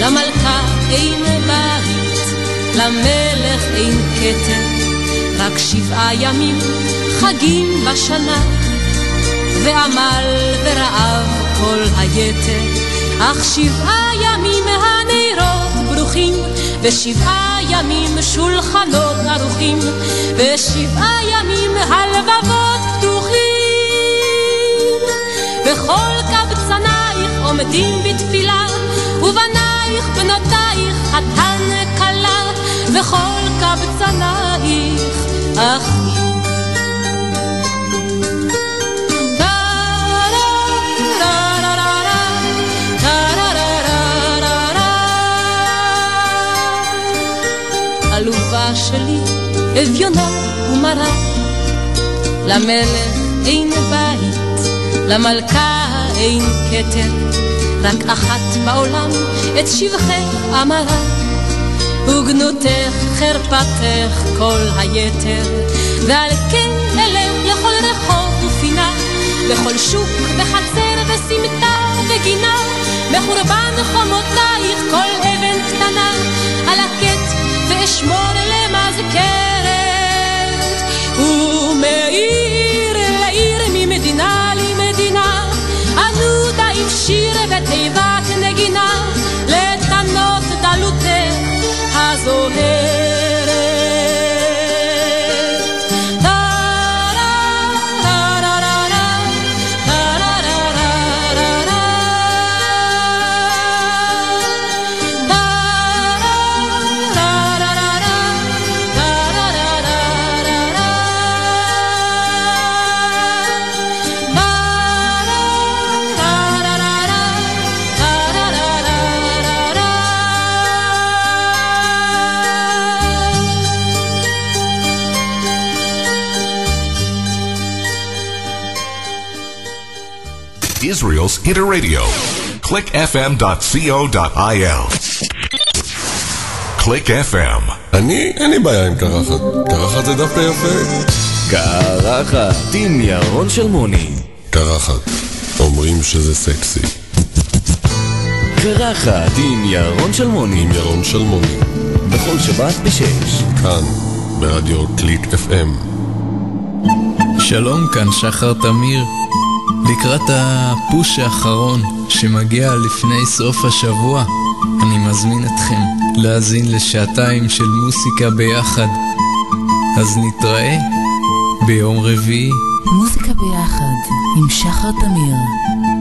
למלכה אין בית, למלך אין כתר, רק שבעה ימים חגים בשנה, ועמל ורעב כל היתר, אך שבעה ימים הנרות ברוכים, ושבעה ימים שולחנות ערוכים, ושבעה ימים הלבבות פתוחים. וכל קבצנייך עומדים בתפילה, ובנייך בנותייך חתן כלה, וכל קבצנייך אחים. עלובה שלי, אביונה ומרה, למלך אין בית, למלכה אין כתר, רק אחת בעולם את שבחך אמרה, וגנותך חרפתך כל היתר, ועל כן אלך לכל רחוב ופינה, לכל שוק וחצר וסמטה וגינה, מחורבן חומותייך כל אבן קטנה, על הקט ואשמור למזכרת, ומעיר לעיר ממדינה למדינה, ענודה עם שיר ותיבת נגינה, לתנות דלותך הזוהרת. Israel's Interradio. clickfm.co.il. Click FM. אני, אין לי בעיה עם קרחת. קרחת זה דווקא יפה. קרחת עם ירון שלמוני. קרחת. אומרים שזה סקסי. קרחת עם ירון שלמוני. עם ירון שלמוני. בכל שבת בשש. כאן, ברדיו קליק FM. שלום, כאן שחר תמיר. לקראת הפוש האחרון שמגיע לפני סוף השבוע, אני מזמין אתכם להאזין לשעתיים של מוסיקה ביחד. אז נתראה ביום רביעי. מוזיקה ביחד עם שחר תמיר,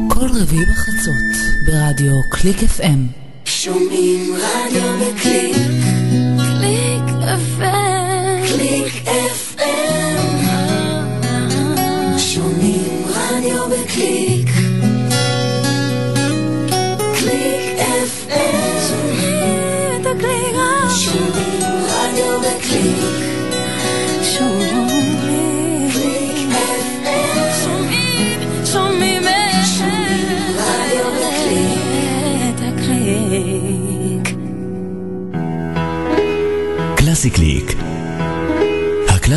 כל רביעי בחצות ברדיו קליק FM. שומעים רדיו בקליק, קליק FM, קליק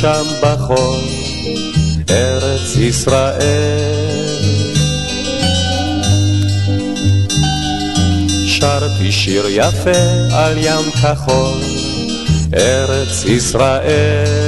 שם בחול, ארץ ישראל. שרתי שיר יפה על ים כחול, ארץ ישראל.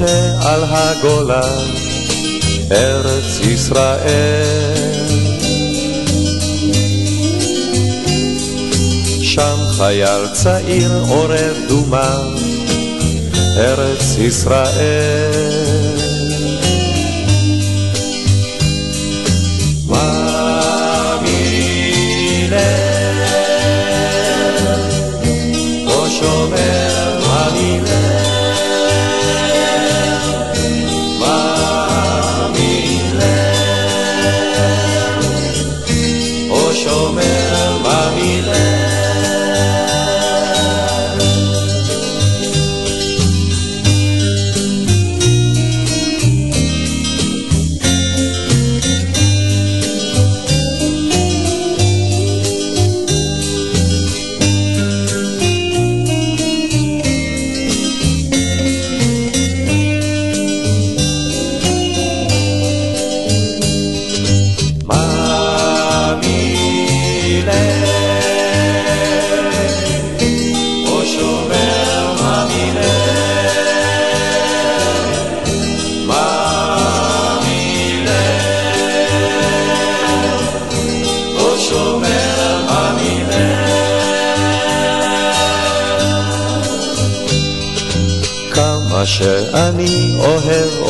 נוטה על הגולן, ארץ ישראל. שם חייל צעיר עורב דומה, ארץ ישראל. שאני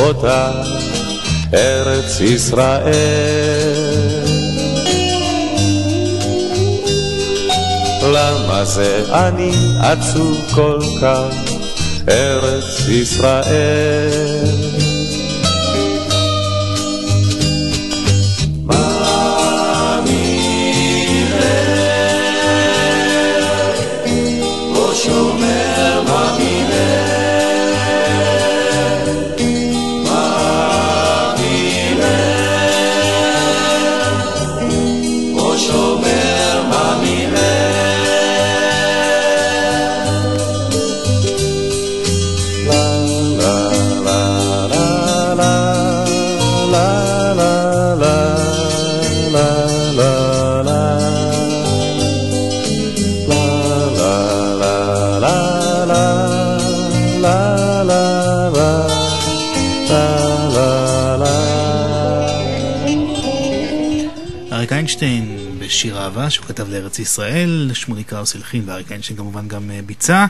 אותה, ארץ ישראל. למה זה אני עצוב כל כך, ארץ ישראל? אהבה שהוא כתב לארץ ישראל, שמולי קראוס הלחין ואריק איינשטיין כמובן גם אה, ביצע.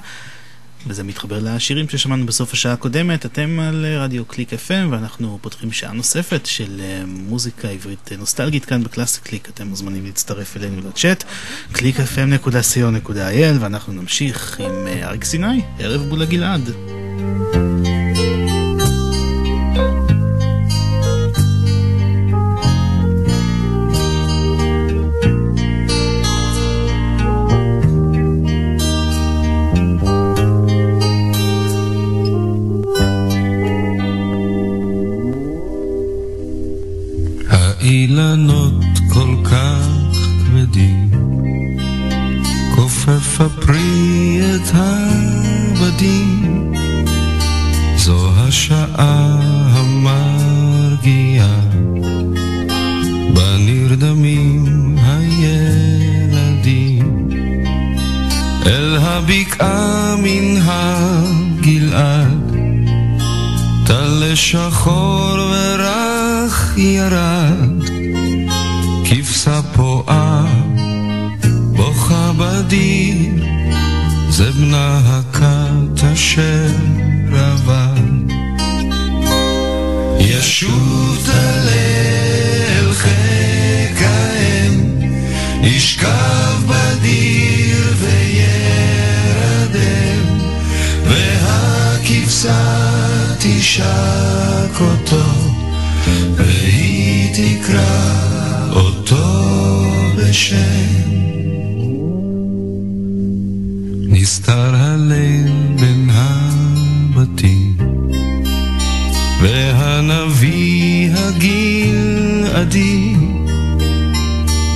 וזה מתחבר לשירים ששמענו בסוף השעה הקודמת. אתם על אה, רדיו קליק FM ואנחנו פותחים שעה נוספת של אה, מוזיקה עברית נוסטלגית כאן בקלאסי קליק. אתם מוזמנים להצטרף אלינו לצ'אט www.clickfm.co.il ואנחנו נמשיך עם אריק סיני, ערב מול הגלעד. עבר הליל בין הבתים, והנביא הגלעדי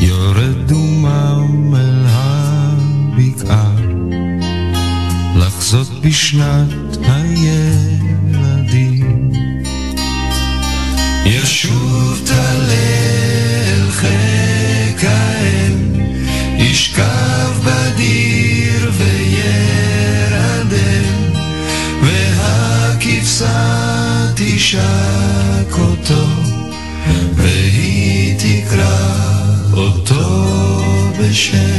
יורד דומם אל הבקעה, לחזות בשנת היל. תשק אותו, והיא תקרא אותו בשם.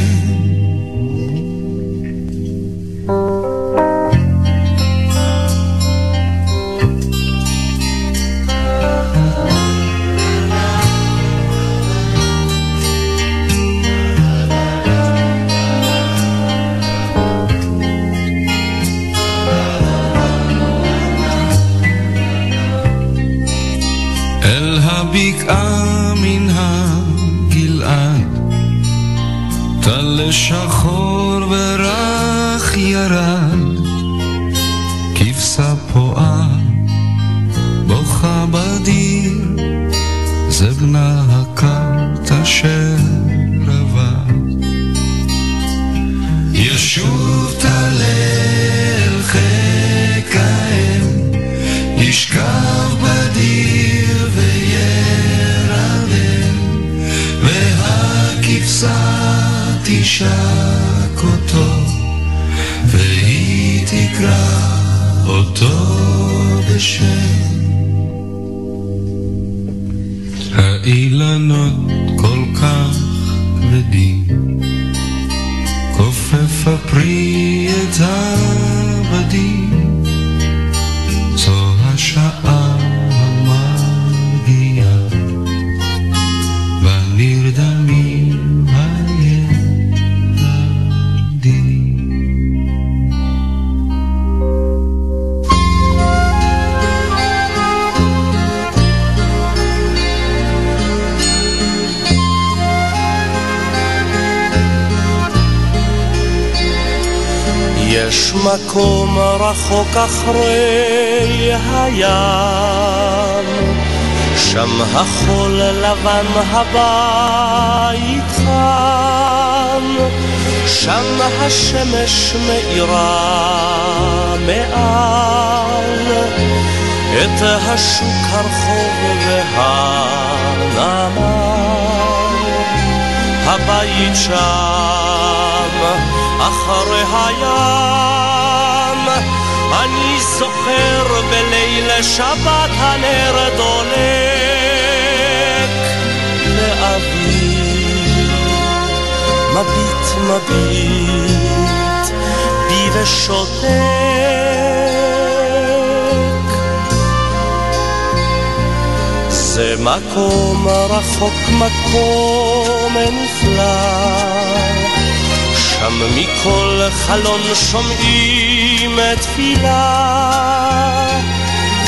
שומעים תפילה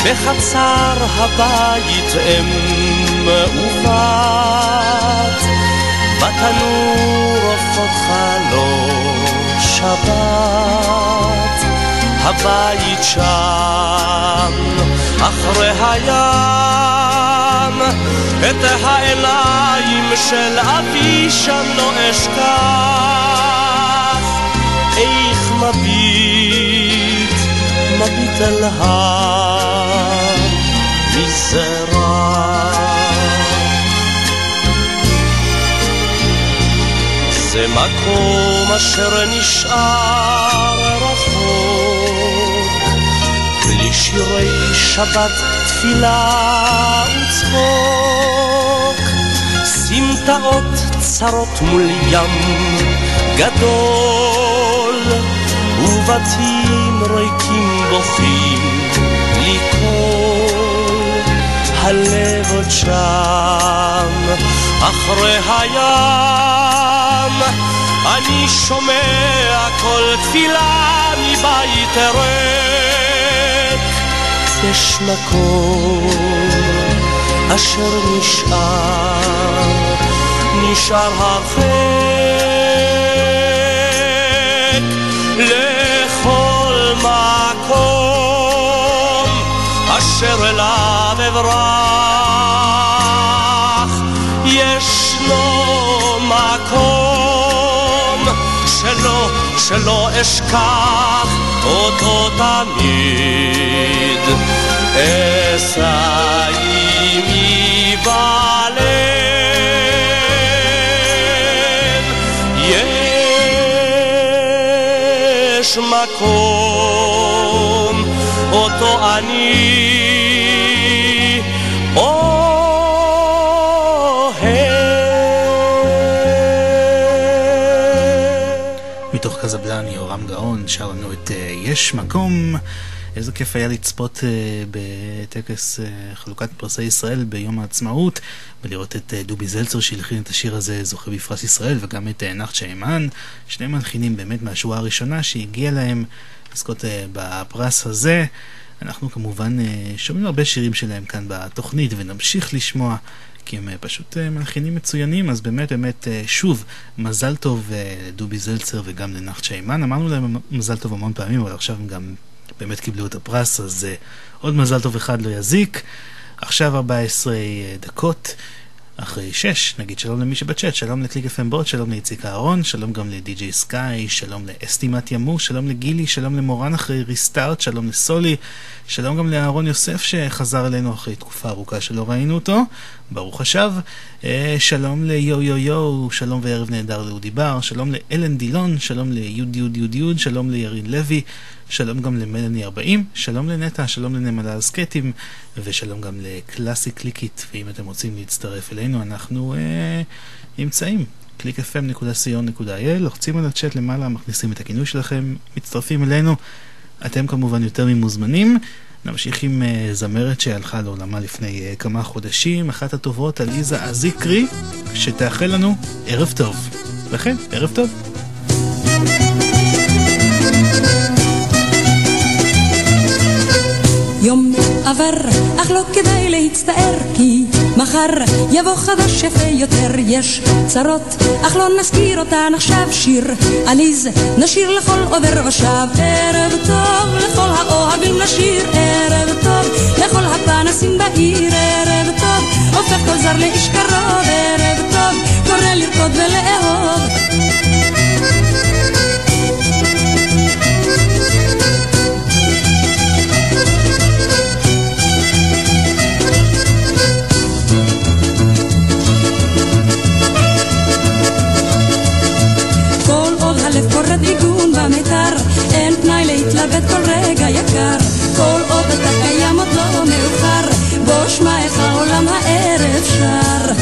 בחצר הבית אם מעוות בתנור עופות חלום שבת. הבית שם אחרי הים את העיניים של אבי שם לא אשכח. מביט, מביט אל המזרח זה מקום אשר נשאר רחוק, בלי שירי שבת, תפילה וצחוק. סמטאות צרות מול ים גדול, ובתים ריקים בוכים קול. הלב עוד שם, אחרי הים, אני שומע כל תפילה מבית ריק. יש מקום אשר נשאר, נשאר הרחק לכל מקום אשר אליו אברח. ישנו מקום שלא, שלא אשכח אותו תמיד. אשא עימי בלב. יש מקום אותו אני מתוך קזבלן, יורם גאון, שר לנו את אה, יש מקום. איזה כיף היה לצפות uh, בטקס uh, חלוקת פרסי ישראל ביום העצמאות ולראות את uh, דובי זלצר שהלחין את השיר הזה זוכה בפרס ישראל וגם את נחת שיימן, שני מנחינים באמת מהשורה הראשונה שהגיע להם לזכות בפרס הזה. אנחנו כמובן שומעים הרבה שירים שלהם כאן בתוכנית ונמשיך לשמוע כי הם פשוט מלחינים מצוינים, אז באמת באמת שוב מזל טוב לדובי זלצר וגם לנחת שיימן. אמרנו להם מזל טוב המון פעמים, אבל עכשיו הם גם באמת קיבלו את הפרס, אז uh, עוד מזל טוב אחד לא יזיק. עכשיו 14 דקות, אחרי 6, נגיד שלום למי שבצ'אט, שלום לקליק FM בוט, שלום לאיציק אהרון, שלום גם לדי.ג'יי סקאי, שלום לאסטימת ימו, שלום לגילי, שלום למורן אחרי ריסטארט, שלום לסולי, שלום גם לאהרון יוסף שחזר אלינו אחרי תקופה ארוכה שלא ראינו אותו, ברוך השב, שלום ליו יו יו, שלום וערב נהדר לאודי בר, שלום לאלן דילון, שלום ליוד יוד יוד יוד, שלום לירין לוי, שלום גם למלאני 40, שלום לנטע, שלום לנמלה הסקטים, ושלום גם לקלאסי קליקית, ואם אתם רוצים להצטרף אלינו, אנחנו אה, נמצאים. www.clickfm.co.il, לוחצים על הצ'אט למעלה, מכניסים את הכינוי שלכם, מצטרפים אלינו. אתם כמובן יותר ממוזמנים. נמשיך עם uh, זמרת שהלכה לעולמה לפני uh, כמה חודשים, אחת הטובות, עליזה אזיקרי, שתאחל לנו ערב טוב. וכן, ערב טוב. יום עבר, אך לא כדאי להצטער, כי מחר יבוא חדש יפה יותר. יש צרות, אך לא נזכיר אותן עכשיו. שיר עליז, נשיר לכל עובר ושב. ערב טוב לכל האוהבים נשיר, ערב טוב לכל הפנסים בעיר, ערב טוב הופך כל זר לאיש קרוב, ערב טוב קורא לרקוד ולאהוב. במיתר, אין פנאי להתלבט כל רגע יקר. כל עוד אתה קיים עוד לא מאוחר, בוא שמע איך העולם הערב שר.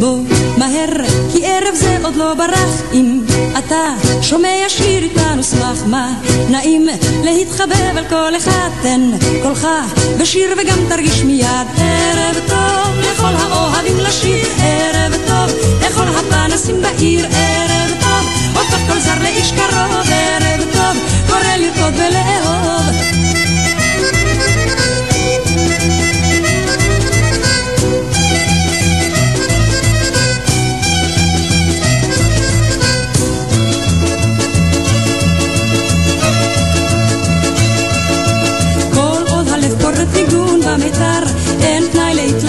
בוא מהר, כי ערב זה עוד לא ברח, אם אתה שומע שיר שמח מה נעים להתחבב על כל אחד? תן קולך בשיר וגם תרגיש מיד. ערב טוב לכל האוהבים לשיר. ערב טוב לכל הפנסים בעיר. ערב טוב הופך כל זר לאיש קרוב. ערב טוב קורא לרקוד ולאהוב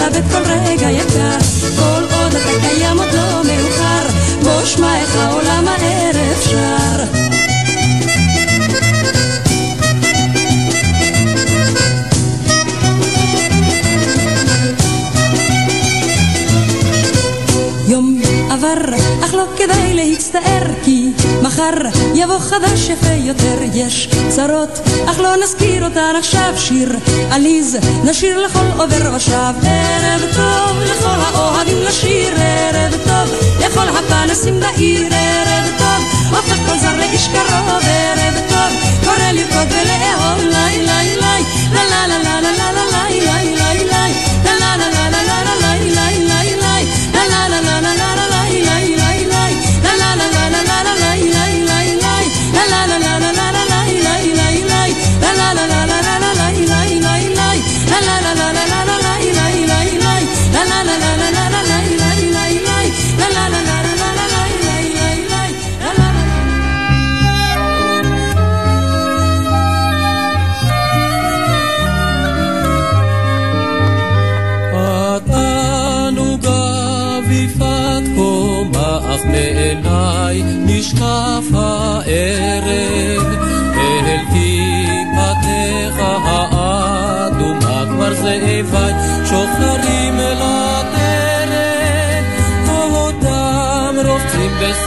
מתלבט כל רגע יקר, כל עוד אתה קיים עוד לא מאוחר, בוא שמע איך העולם הערב שר. יום עבר, אך לא כדאי להצטער, מחר יבוא חדש יפה יותר. יש צרות, אך לא נזכיר אותן עכשיו. שיר עליז, נשיר לכל עובר ושב. ערב טוב לכל האוהבים לשיר, ערב טוב לכל הפנסים בעיר, ערב טוב. הופך כל זר לאיש קרוב, ערב טוב. קורא לרקוד ולאהוב, לי לי לי, לה לה לה לה לה לה לה לי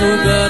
so.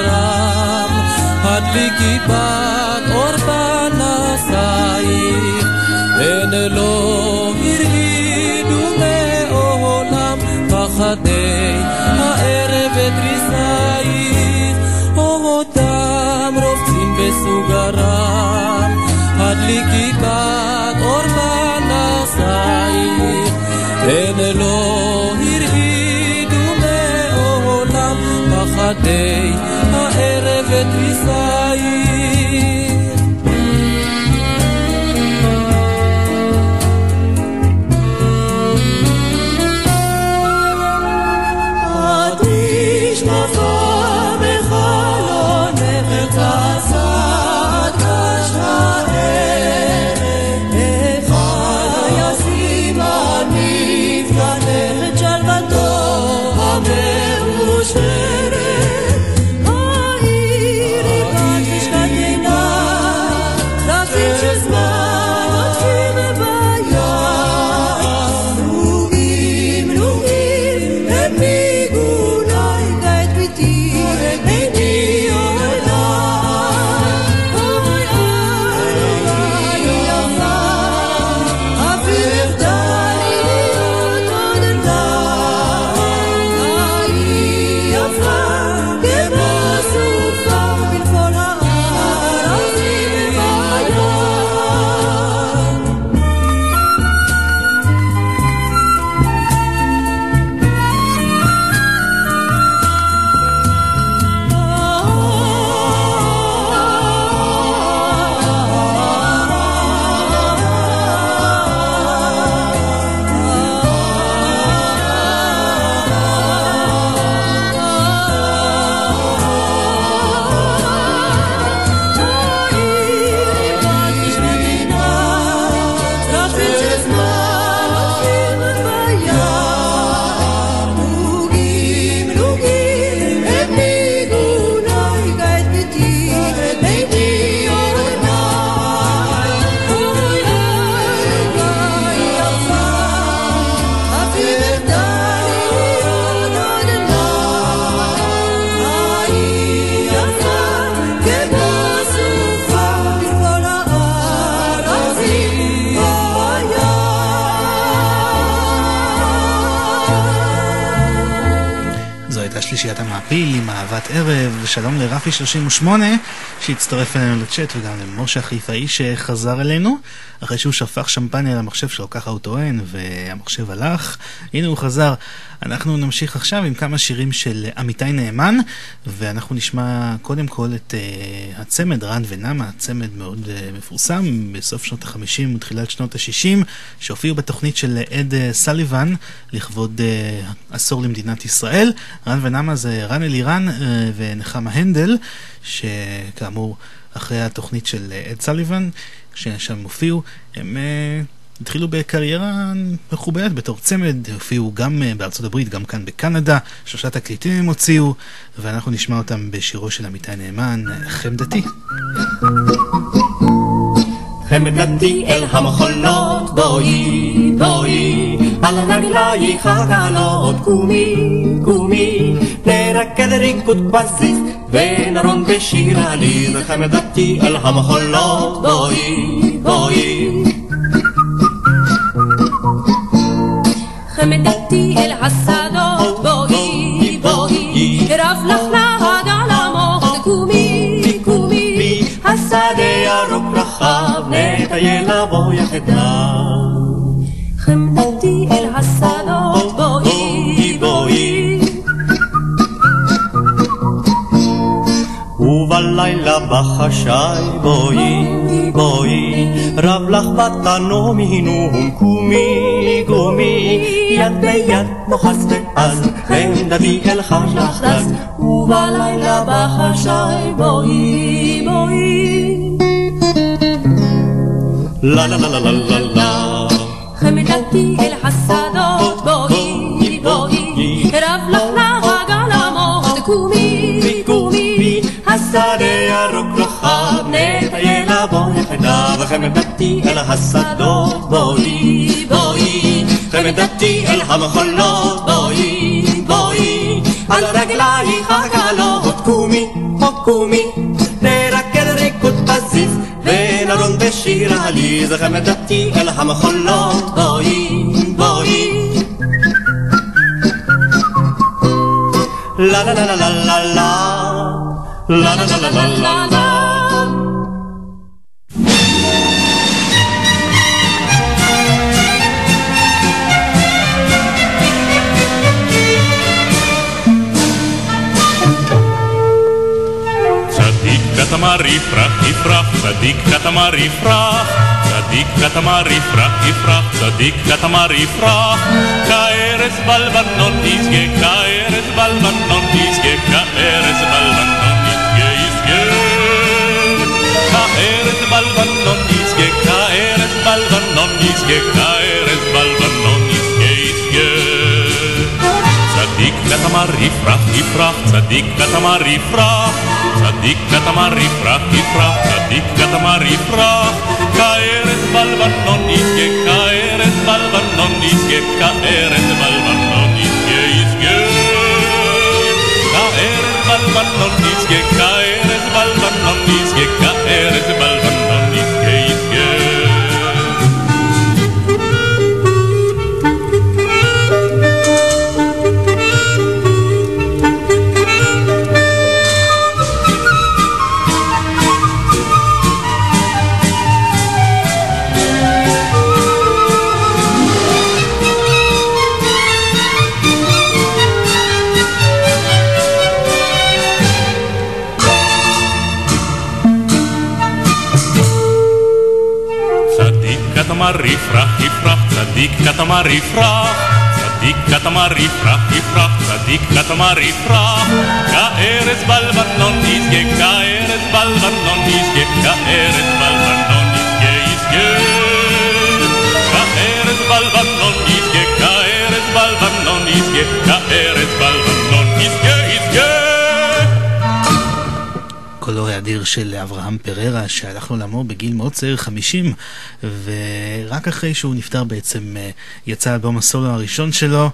לרפי 38 שהצטרף אלינו לצ'אט וגם למשה החיפאי שחזר אלינו אחרי שהוא שפך שמפניה למחשב שלו, ככה הוא טוען, והמחשב הלך. הנה הוא חזר. אנחנו נמשיך עכשיו עם כמה שירים של עמיתי נאמן, ואנחנו נשמע קודם כל את uh, הצמד רן ונמה, צמד מאוד uh, מפורסם בסוף שנות ה-50 ותחילת שנות ה-60, שהופיעו בתוכנית של אד uh, סליבן לכבוד uh, עשור למדינת ישראל. רן ונמה זה רן אלירן uh, ונחמה הנדל, שכאמור אחרי התוכנית של uh, אד סליבן, ששם הופיעו, הם... Uh, התחילו בקריירה מכובדת בתור צמד, הופיעו גם אה, בארצות הברית, גם כאן בקנדה, שלושה תקליטים הם הוציאו, ואנחנו נשמע אותם בשירו של עמיתי נאמן, חמדתי. חמדתי אל המחולות, בואי, בואי, על רגלייך הקלות קומי, קומי, נרקד ריקוד פזיז, ונרון בשיר עליז, חמדתי אל המחולות, בואי, בואי. חמדתי אל השדות, בואי, בואי, רב לך נהג על המות, קומי, קומי, השדה ירוק רחב, נטייל לבוא יחדיו. ובלילה בחשאי בואי, בואי, רב לך בתנומים קומי, קומי, יד ביד נוחס ואז, חמדתי אל חשך דס, ובלילה בחשאי בואי, בואי. לה לה לה לה לה לה לה. חמדתי אל השדה ירוק רחב, נטייל לבוא יחדיו, חמדתי אל השדות, בואי, בואי, חמדתי אל המחולות, בואי, בואי, על רגלייך הקלות, קומי, או קומי, נרקד ריקוד פזיז, ונרון בשיר העליז, חמדתי אל המחולות, בואי, בואי. לה לה לה לה לה לה לה la la la la la la קטמר יפרח יפרח, צדיק קטמר יפרח, צדיק קטמר יפרח יפרח, צדיק קטמר יפרח, כארז בלבנון תזגה, כארז בלבנון תזגה, כארז בלבנון. בלבנון יזכה, כארז בלבנון יזכה, כארז בלבנון יזכה, יזכה. צדיק כתמר יפרח יפרח, צדיק כתמר יפרח, צדיק כתמר יפרח יפרח, צדיק כתמר יפרח, כארז בלבנון יזכה, כארז בלבנון יזכה, כארז בלבנון יזכה, יזכה. כארז בלבנון יזכה, כארז בלבנון יזכה, כארז בלבנון כתמר יפרח, צדיק כתמר יפרח יפרח, צדיק כתמר יפרח, כארז בלבנון יזכה, כארז בלבנון יזכה, כארז בלבנון יזכה, יזכה. כארז בלבנון יזכה, כארז בלבנון יזכה, כארז בלבנון האדיר של אברהם פררה, שהלך לעולמו בגיל מאוד צעיר, 50, ורק אחרי שהוא נפטר בעצם אה, יצא אלבום הסולו הראשון שלו,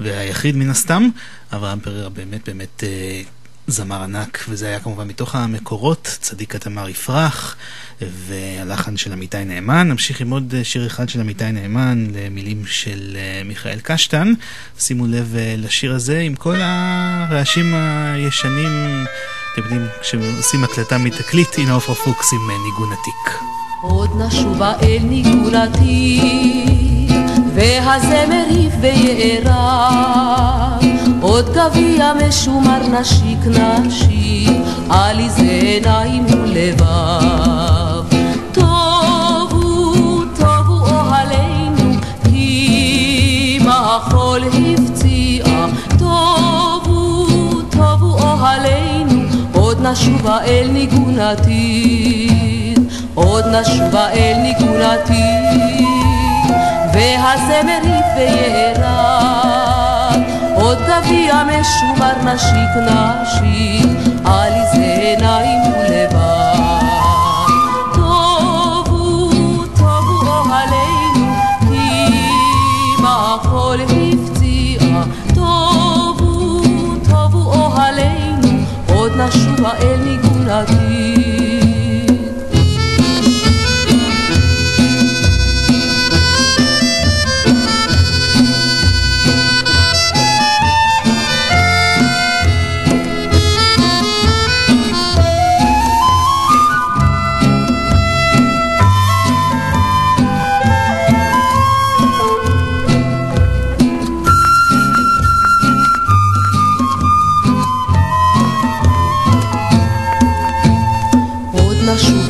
והיחיד מן הסתם. אברהם פררה באמת באמת אה, זמר ענק, וזה היה כמובן מתוך המקורות, צדיק התמר יפרח, והלחן של עמיתי נאמן. נמשיך עם עוד אה, שיר אחד של עמיתי נאמן, למילים של מיכאל קשטן. שימו לב לשיר הזה עם כל הרעשים הישנים. אתם יודעים, כשעושים הקלטה מתקליט, הנה עופרה פוקס עם אה, ניגון עתיק. עוד נשובה אל ניגונתי, והזמר היף ויערה. עוד גביע משומר נשיק נשיק, על איזה עיניים ולבב. עוד נשובה אל ניגונתי. עוד נשובה אל ניגונתי, והזמר היף ויערה. עוד גביע משומר נשיק נשיק, על איזה עיניים נשובה אל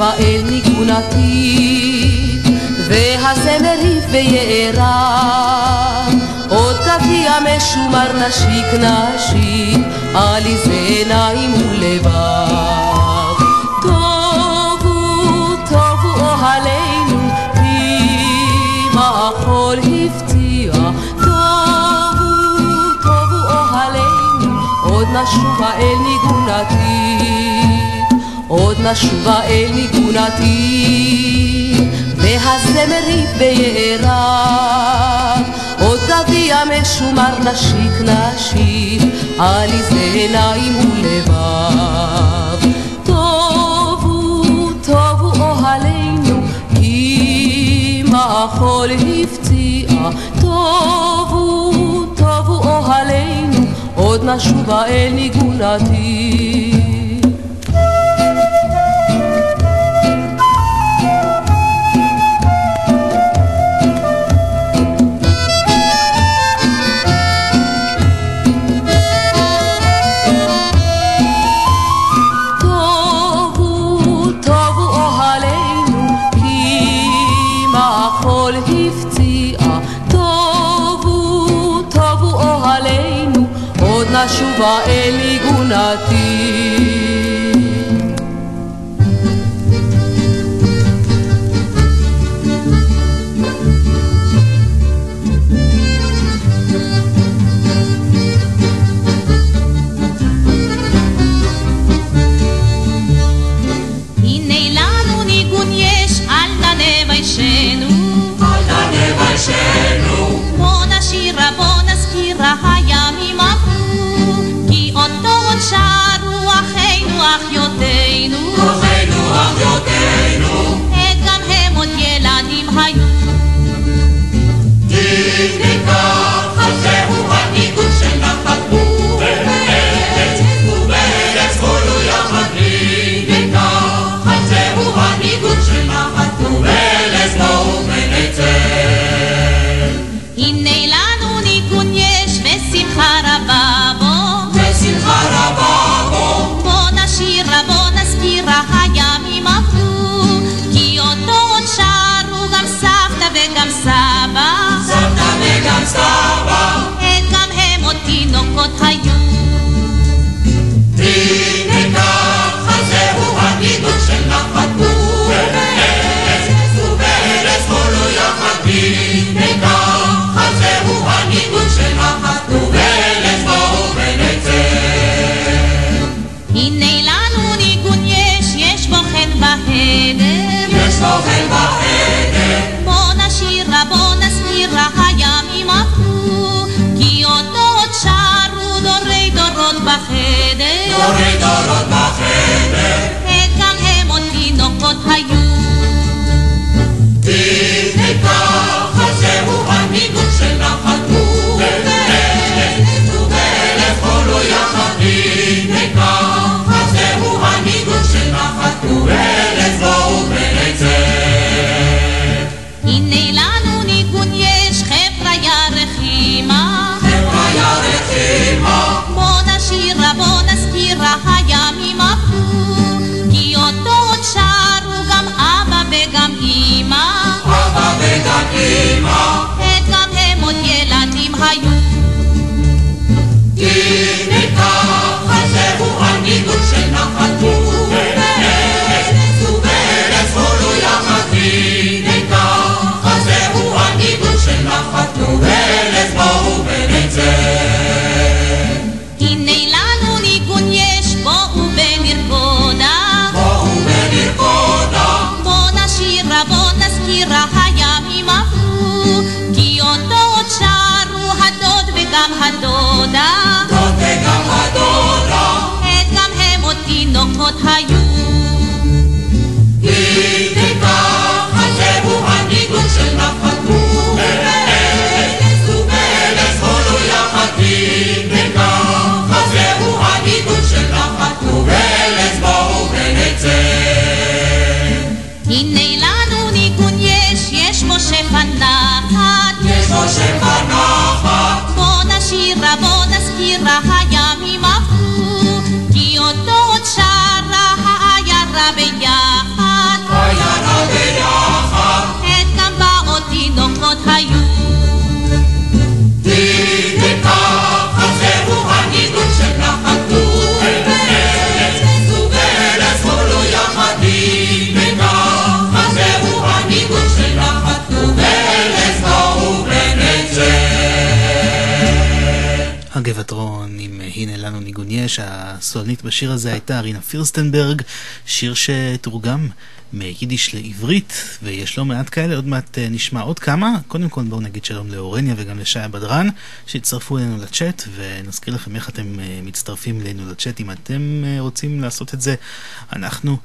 נשובה אל ניגונתי, והזמר ויערה. עוד גביע משומר נשיק נשיק, עליז עיניים ולבב. טובו, טובו אוהלינו, כי מחול הפתיע. טובו, טובו אוהלינו, עוד נשובה אל ניגונתי. עוד נשובה אל ניגונתי, והזמרי ביערה. עוד גביע משומר נשיק נשיק, עליז עיניים ולבב. טובו, טובו אוהלינו, כי מחול הפציע. טובו, טובו אוהלינו, עוד נשובה אל ניגונתי. נשובה אל my heart. שלנו ניגוניה שהסולנית בשיר הזה הייתה רינה פירסטנברג, שיר שתורגם מיידיש לעברית, ויש לא מעט כאלה, עוד מעט אה, נשמע עוד כמה. קודם כל בואו נגיד שלום לאורניה וגם לשי בדרן, שהצטרפו אלינו לצ'אט, ונזכיר לכם איך אתם אה, מצטרפים אלינו לצ'אט אם אתם אה, רוצים לעשות את זה. אנחנו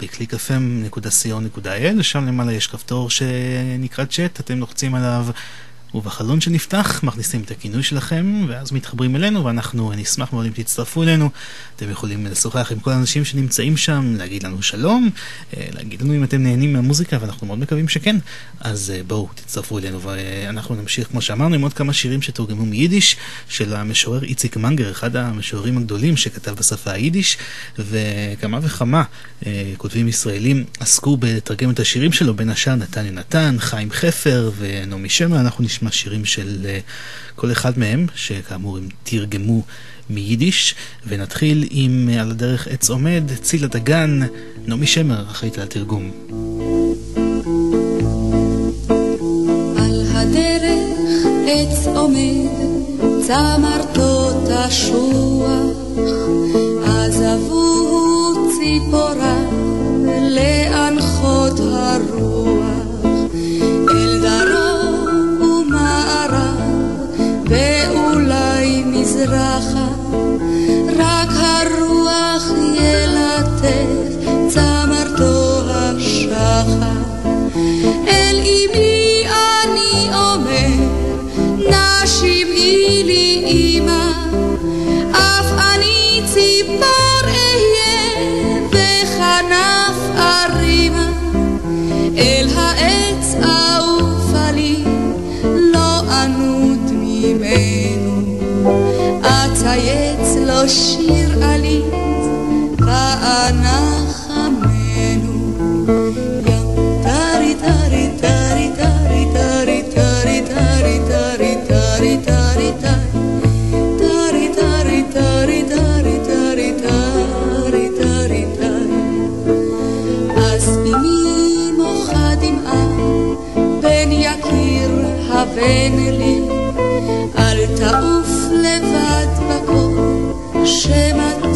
ב-clickfm.co.il, שם למעלה יש כפתור שנקרא צ'אט, אתם לוחצים עליו. ובחלון שנפתח מכניסים את הכינוי שלכם ואז מתחברים אלינו ואנחנו נשמח מאוד אם תצטרפו אלינו. אתם יכולים לשוחח עם כל האנשים שנמצאים שם, להגיד לנו שלום, אה, להגיד לנו אם אתם נהנים מהמוזיקה ואנחנו מאוד מקווים שכן. אז אה, בואו תצטרפו אלינו ואנחנו נמשיך כמו שאמרנו עם עוד כמה שירים שתורגמו מיידיש של המשורר איציק מנגר, אחד המשוררים הגדולים שכתב בשפה היידיש וכמה וכמה אה, כותבים ישראלים עסקו בתרגם את השירים שלו, בין השאר נתן יונתן, חיים חפר ונעמי שמר, אנחנו נשמע שירים של כל אחד מהם, שכאמור הם תרגמו מיידיש, ונתחיל עם על הדרך עץ עומד, צילה דגן, נעמי שמר אחראית על התרגום. הדרך עומד, צמרתו ציפורה לאנחות הרוח, מזרחה. רק הרוח ילטף צמרתו השחר. אל אמי שיר עלי, טענה chemin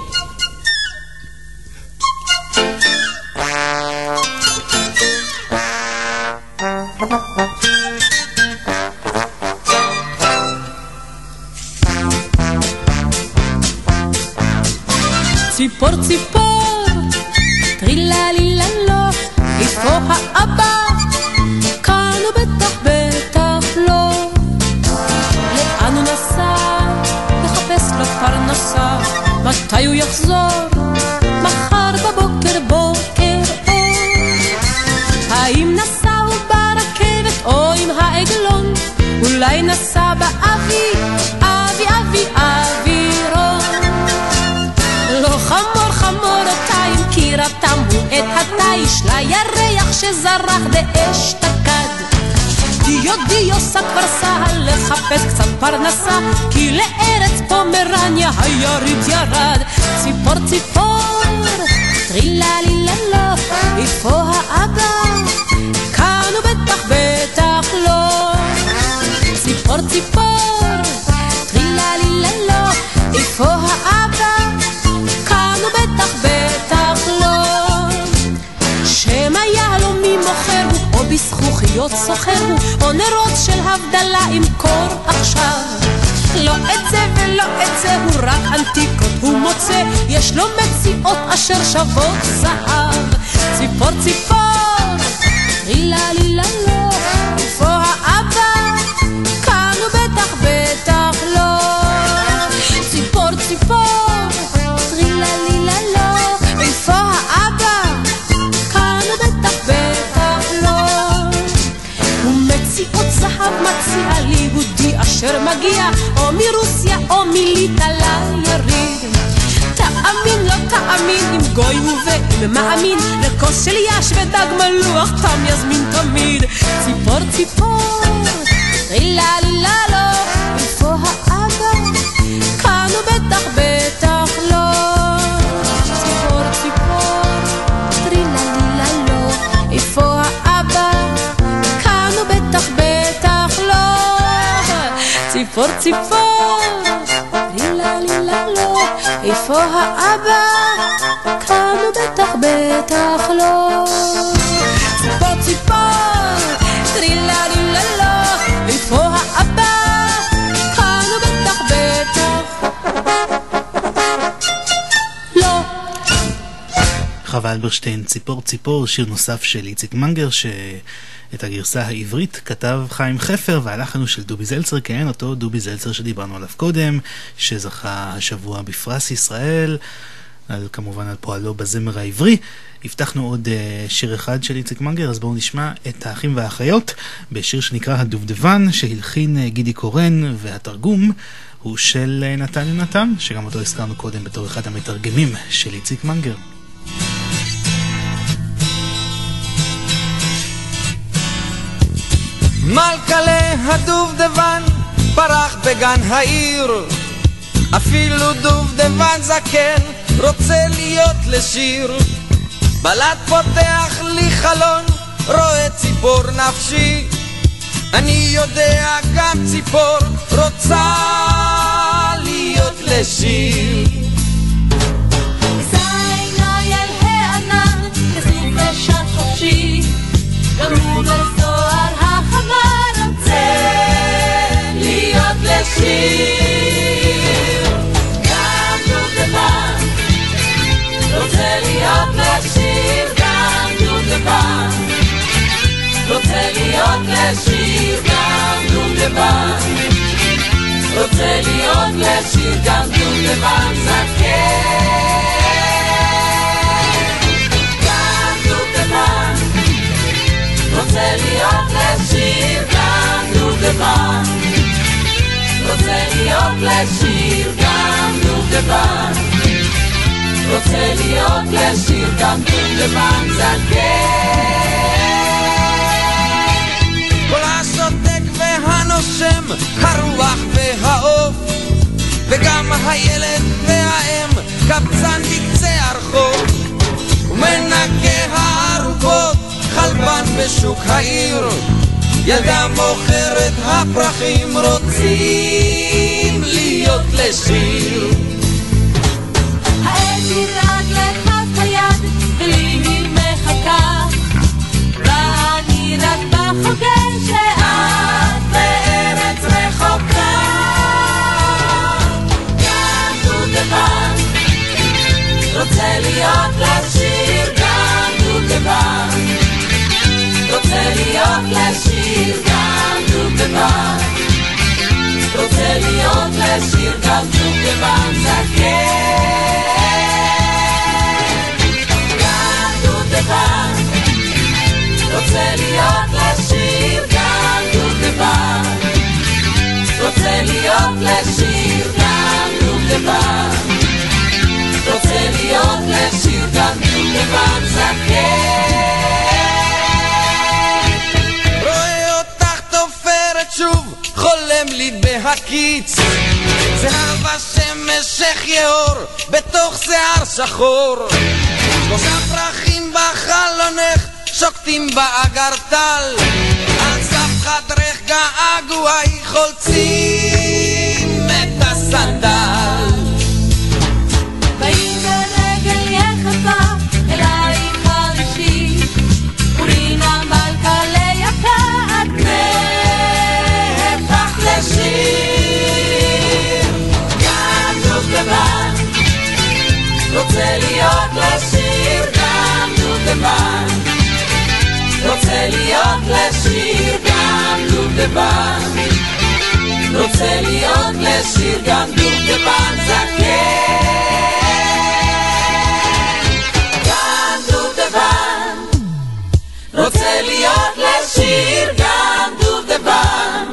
אלברשטיין, ציפור ציפור, שיר נוסף של איציק מנגר, שאת הגרסה העברית כתב חיים חפר, והלחן הוא של דובי זלצר, כן, אותו דובי זלצר שדיברנו עליו קודם, שזכה השבוע בפרס ישראל, על, כמובן על פועלו בזמר העברי. הבטחנו עוד uh, שיר אחד של איציק מנגר, אז בואו נשמע את האחים והאחיות בשיר שנקרא הדובדבן, שהלחין uh, גידי קורן, והתרגום הוא של uh, נתן יונתן, שגם אותו הזכרנו קודם בתור אחד המתרגמים של איציק מנגר. מלכלה הדובדבן פרח בגן העיר. אפילו דובדבן זקן רוצה להיות לשיר. בלט פותח לי חלון רואה ציפור נפשי. אני יודע גם ציפור רוצה להיות לשיר. גם הוא רוצה להיות לשיר, גם דובדבן רוצה להיות לשיר, גם דובדבן רוצה להיות לשיר, גם דובדבן זקן. זקן כל השותק והנושם, הרוח והעוף, וגם הילד והאם, קבצן בקצה הרחוב, ומנקה הארובות, חלבן בשוק העיר, ילדה מוכרת הפרחים רוצים להיות לשיר. העט רק לכף היד, ולי היא מחכה. ואני רק בחוגג שאת בארץ רחוקה. גם דובדבן רוצה להיות לשיר גם דובדבן. רוצה להיות לשיר גם דובדבן. רוצה להיות לשיר גם דובדבן זקן. גם דובדבן. רוצה להיות לשיר גם דובדבן. רוצה להיות לשיר גם דובדבן. רוצה להיות לשיר גם דובדבן זקן. בהקיץ. זהב השמש יאור, בתוך שיער שחור. שלושה פרחים בחלונך, שוקטים באגרטל. על סף חדרך געגועי חולצים את הסנדל. דובדבן רוצה להיות לשיר גם דובדבן רוצה להיות לשיר גם דובדבן זקן גם דובדבן רוצה להיות לשיר גם דובדבן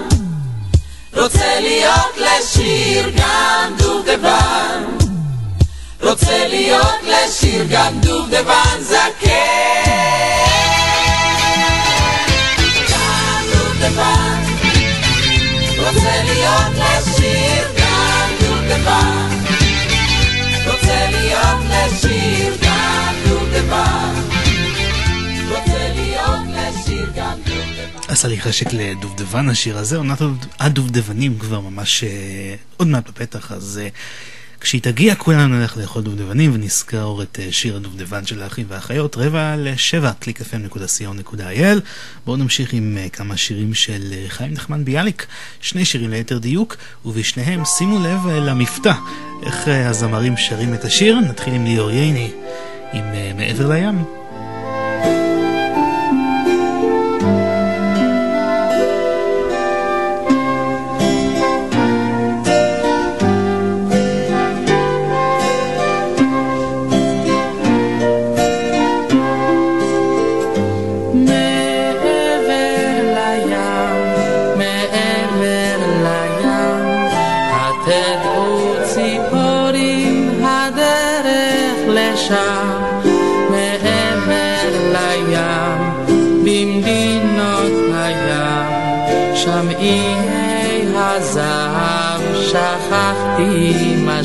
רוצה להיות לשיר גם דובדבן רוצה להיות לשיר גם דובדבן עשה לי חשק לדובדבן השיר הזה, עונת הדובדבנים כבר ממש אה, עוד מעט בפתח, אז אה, כשהיא תגיע כולנו נלך לאכול דובדבנים ונזכור את אה, שיר הדובדבן של האחים והאחיות, רבע לשבע, www.clickfm.co.il. בואו נמשיך עם אה, כמה שירים של אה, חיים נחמן ביאליק, שני שירים ליתר דיוק, ובשניהם שימו לב למבטא, איך הזמרים שרים את השיר, נתחיל עם ליאור ייני, עם מעבר לים.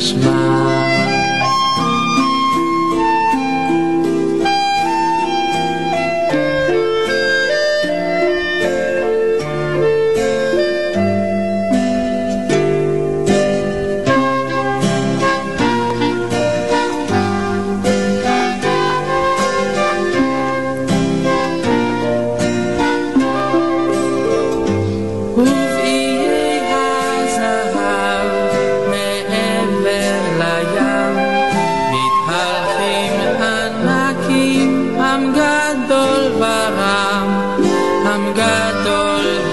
smile.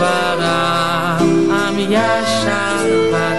גדול ורם עם ישר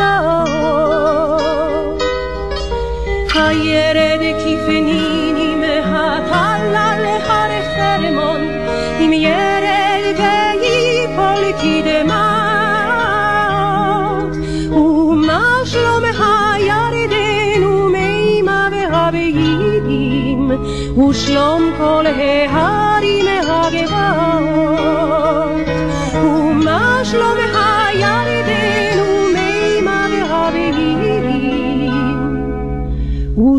حالا Hayere de kifenini me hatarlarle hare fermon Im yere gei polki de mat U mashlo hayare de nu meima ve habe yidim U shlom kol he hari hageva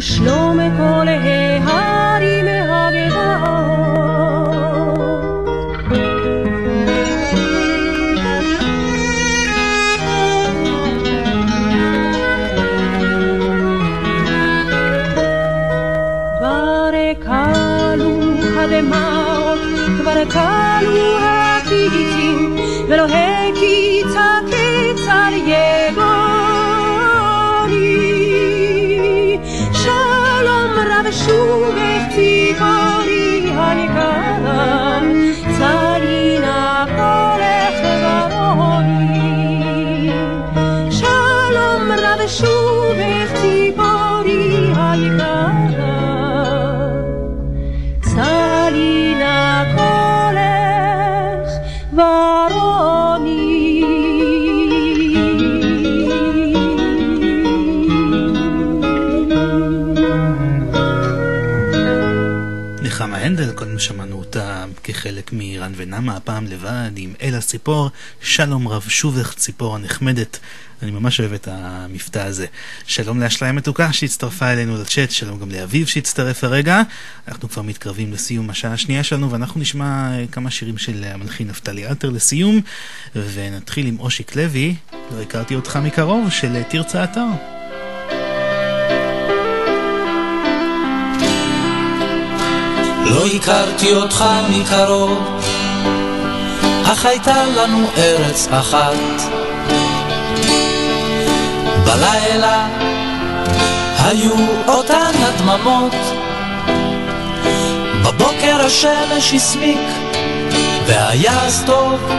ושלום כל ההרים כחלק מרן ונמה, הפעם לבד עם אל הציפור, שלום רב שובך ציפור הנחמדת. אני ממש אוהב את המבטא הזה. שלום לאשליה המתוקה שהצטרפה אלינו לצ'אט, שלום גם לאביב שהצטרף הרגע. אנחנו כבר מתקרבים לסיום השעה השנייה שלנו, ואנחנו נשמע כמה שירים של המלחין נפתלי אלתר לסיום, ונתחיל עם אושיק לוי, לא הכרתי אותך מקרוב, של תרצה אתר. לא הכרתי אותך מקרוב, אך הייתה לנו ארץ אחת. בלילה היו אותן הדממות, בבוקר השמש הסמיק והיה אז טוב.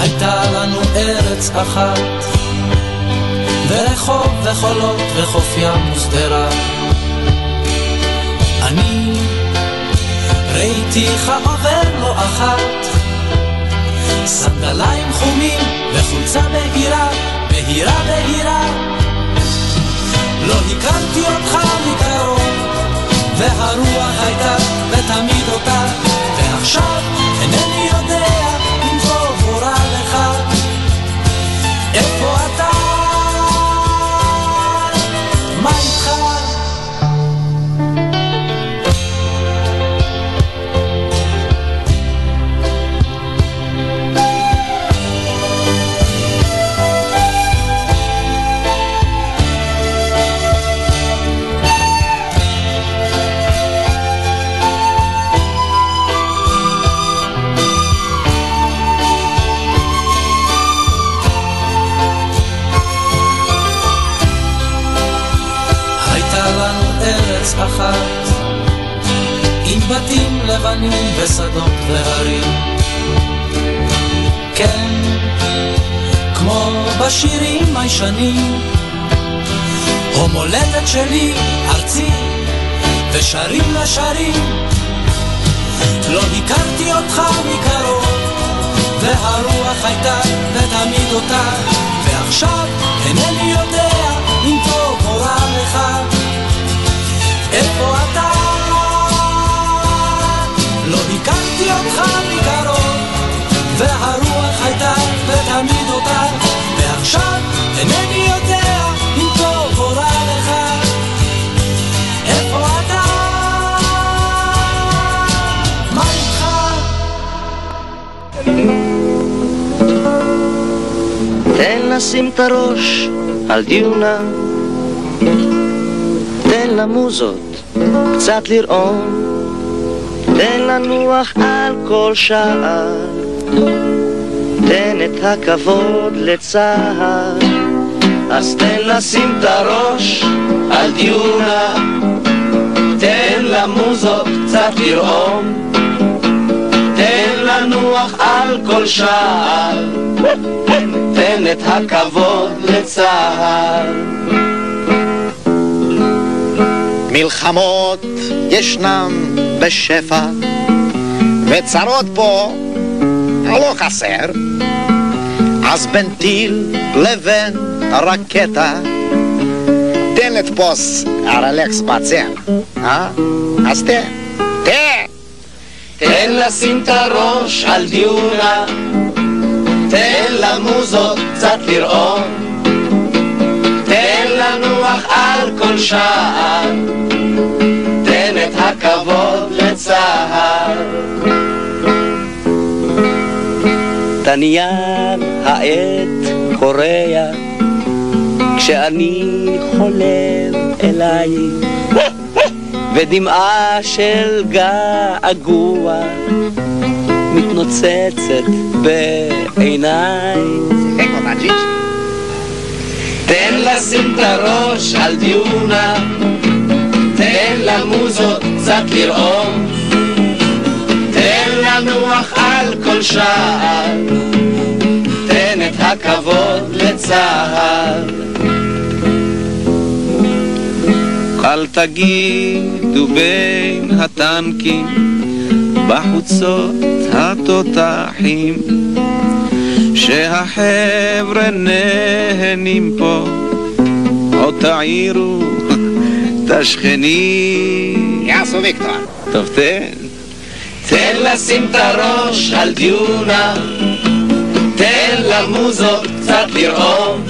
הייתה לנו ארץ אחת, ורחוב וחולות וחוף ים ושדרה. ראיתיך עובר לא אחת, סנדליים חומים וחולצה בהירה, בהירה בהירה. על דיונה, תן למוזות קצת לרעום, תן לנוח על כל שעה, תן את הכבוד לצהר, אז תן לשים את הראש על דיונה, תן למוזות קצת לרעום, לנוח על כל שער. תן את הכבוד לצה"ל. מלחמות ישנם בשפע, וצרות פה לא חסר. אז בין טיל לבין רקטה, תן לתפוס ארלקס בצר, אה? אז תן. תן לשים את הראש על דיונה, תן למוזות קצת לרעום, תן לנוח על כל שער, תן את הכבוד לצהר. תניאן העט קורע, כשאני חולם אלייך, ודמעה של געגוע מתנוצצת בעיניי. תן לשים את הראש על דיונה, תן למוזות קצת לרעום, תן לנוח על כל שער, תן את הכבוד לצהר. אל תגידו בין הטנקים בחוצות התותחים שהחבר'ה נהנים פה עוד תעירו את השכנים. יעשו ויקטור. טוב תן. תן לשים את הראש על דיונה תן למוזות קצת לרעום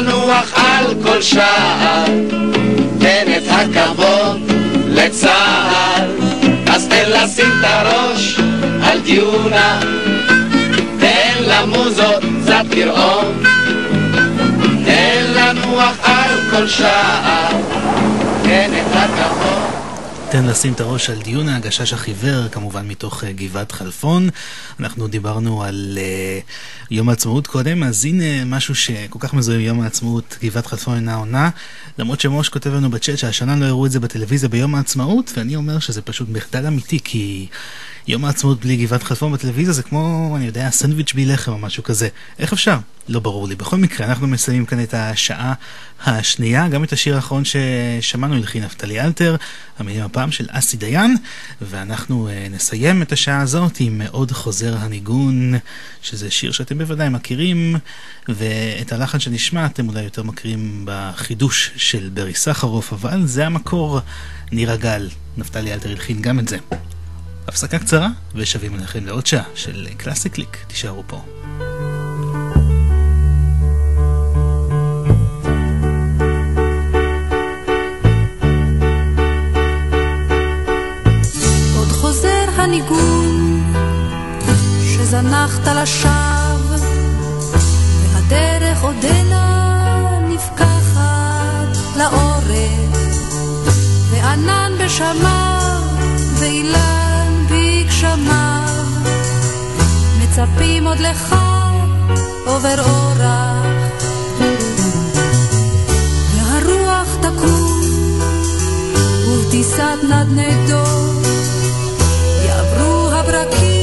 לנוח על כל שער. תן את הכבוד לצה"ל. אז תן לשים את הראש על דיונה. תן למוזות קצת לרעום תן לנוח על כל שער. תן את הכבוד תן לשים את הראש על דיונה, הגשש החיוור, כמובן מתוך אה, גבעת חלפון. אנחנו דיברנו על uh, יום העצמאות קודם, אז הנה משהו שכל כך מזוהה עם יום העצמאות, גבעת חלפון אינה עונה. למרות שמוש כותב לנו בצ'אט שהשנה לא הראו את זה בטלוויזיה ביום העצמאות, ואני אומר שזה פשוט מחדל אמיתי, כי יום העצמאות בלי גבעת חלפון בטלוויזיה זה כמו, אני יודע, סנדוויץ' בלי לחם או משהו כזה. איך אפשר? לא ברור לי. בכל מקרה, אנחנו מסיימים כאן את השעה השנייה, גם את השיר האחרון ששמענו הלחין נפתלי אלתר, המילים הפעם של אסי דיין, ואנחנו uh, נסיים את השעה הזאת עם עוד חוזר הניגון, שזה שיר שאתם בוודאי מכירים, ואת הלחן שנשמע אתם אולי יותר מכירים בחידוש של ברי סחרוף, אבל זה המקור, ניר הגל, נפתלי אלתר הלחין גם את זה. הפסקה קצרה, ושבים אליכם לעוד שעה של קלאסי קליק, תישארו פה. הניגון שזנחת לשווא והדרך עודנה נפקחת לאורך וענן בשמיו ואילן בגשמיו מצפים עוד לך עובר אורח. והרוח תקום ובתשעה פיסת נדנדות, יעברו הברקים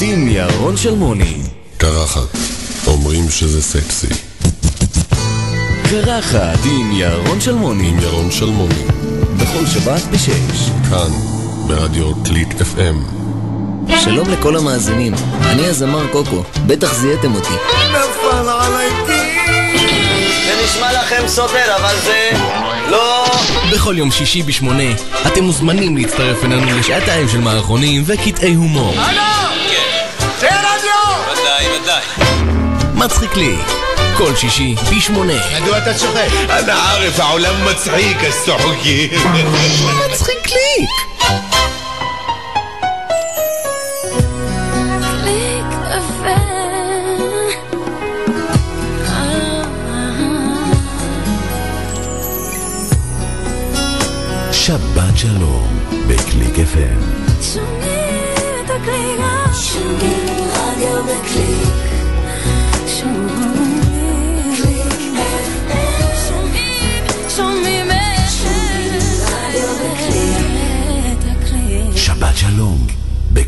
עם ירון שלמוני. קרחת. אומרים שזה סקסי. קרחת עם ירון שלמוני. עם ירון שלמוני. בכל שבת בשש. כאן, ברדיו קליק FM. שלום לכל המאזינים, אני הזמר קוקו, בטח זיהיתם אותי. נפל עליי זה נשמע לכם סותר, אבל זה לא... בכל יום שישי בשמונה, אתם מוזמנים להצטרף אלינו לשעתיים של מערכונים וקטעי הומור. זה מצחיק לי, כל שישי בשמונה. מדוע אתה צוחק? אנא ערף, העולם מצחיק, אז צוחקים. מצחיק קליק! קליק שבת שלום בקליק FM. שומעים את הקליק. שומעים רדיו בקליק.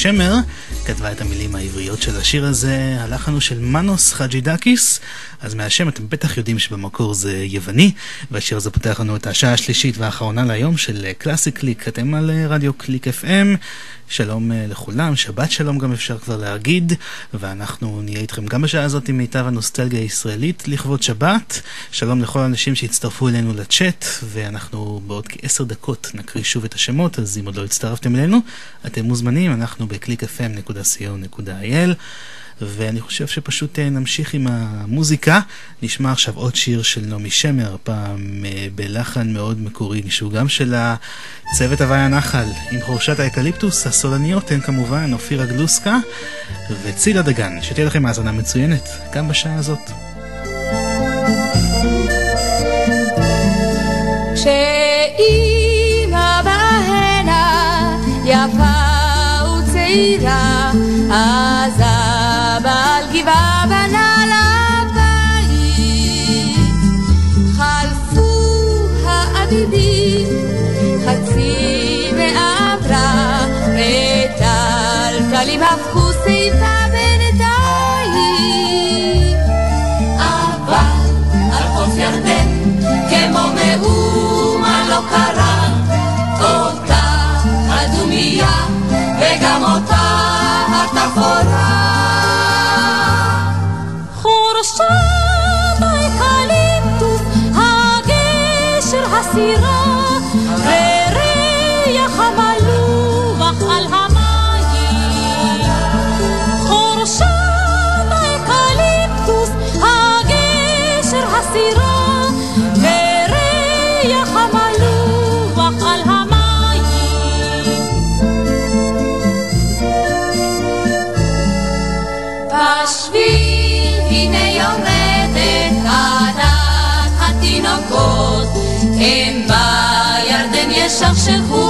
שמר כתבה את המילים העבריות של השיר הזה, הלחן הוא של מנוס חג'ידקיס, אז מהשם אתם בטח יודעים שבמקור זה יווני, והשיר הזה פותח לנו את השעה השלישית והאחרונה להיום של קלאסי קליק, אתם על רדיו קליק FM, שלום אה, לכולם, שבת שלום גם אפשר כבר להגיד, ואנחנו נהיה איתכם גם בשעה הזאת עם מיטב הנוסטלגיה הישראלית לכבוד שבת, שלום לכל האנשים שהצטרפו אלינו לצ'אט, ואנחנו בעוד כעשר דקות נקריא שוב את השמות, אז אם עוד לא הצטרפתם אלינו, אתם מוזמנים, אנחנו ב-clickfm.co.il ואני חושב שפשוט אה, נמשיך עם המוזיקה. נשמע עכשיו עוד שיר של נעמי שמר, הפעם אה, בלחן מאוד מקורי, שהוא גם של הצוות הוואי הנחל, עם חורשת האקליפטוס, הסולניות הן כמובן אופירה גלוסקה וצילה דגן. שתהיה לכם האזנה מצוינת, גם בשעה הזאת. יפה וצעירה, אז אבא על גבעה בנה לה בית. חלפו האביבים, חצי מעברה, מטלטלים הפכו שיבה בינתיים. אבל על חוף ירדן, כמו מאומה לא קרה, וגם אותה התפאורה. הם בירדן ישכשכו רגליים.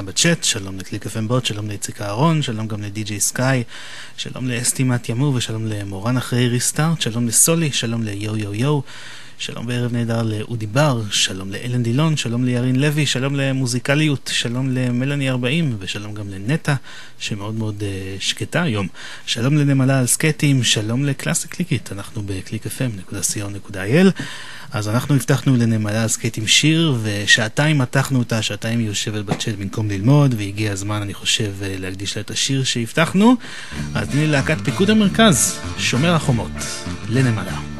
שנמצא בצ'אט, שלום לקליק FM בוט, שלום לאיציק אהרון, שלום גם לדי.ג'יי סקאי, שלום לאסטימט ימור ושלום למורן אחרי ריסטארט, שלום לסולי, שלום ליו יו יו, שלום וערב נהדר לאודי בר, שלום לאלן דילון, שלום לירין לוי, שלום למוזיקליות, שלום למלאני 40 ושלום גם לנטע, שמאוד מאוד אה, שקטה היום. שלום לנמלה על סקטים, שלום לקלאסי קליקית, אנחנו ב-clickfm.co.il. אז אנחנו הבטחנו לנמלה על סקטים שיר, ושעתיים מתחנו אותה, שעתיים היא יושבת בצ'אט במקום ללמוד, והגיע הזמן, אני חושב, אה, להקדיש לה את השיר שהבטחנו. אז תני להקת פיקוד המרכז, שומר החומות, לנמלה.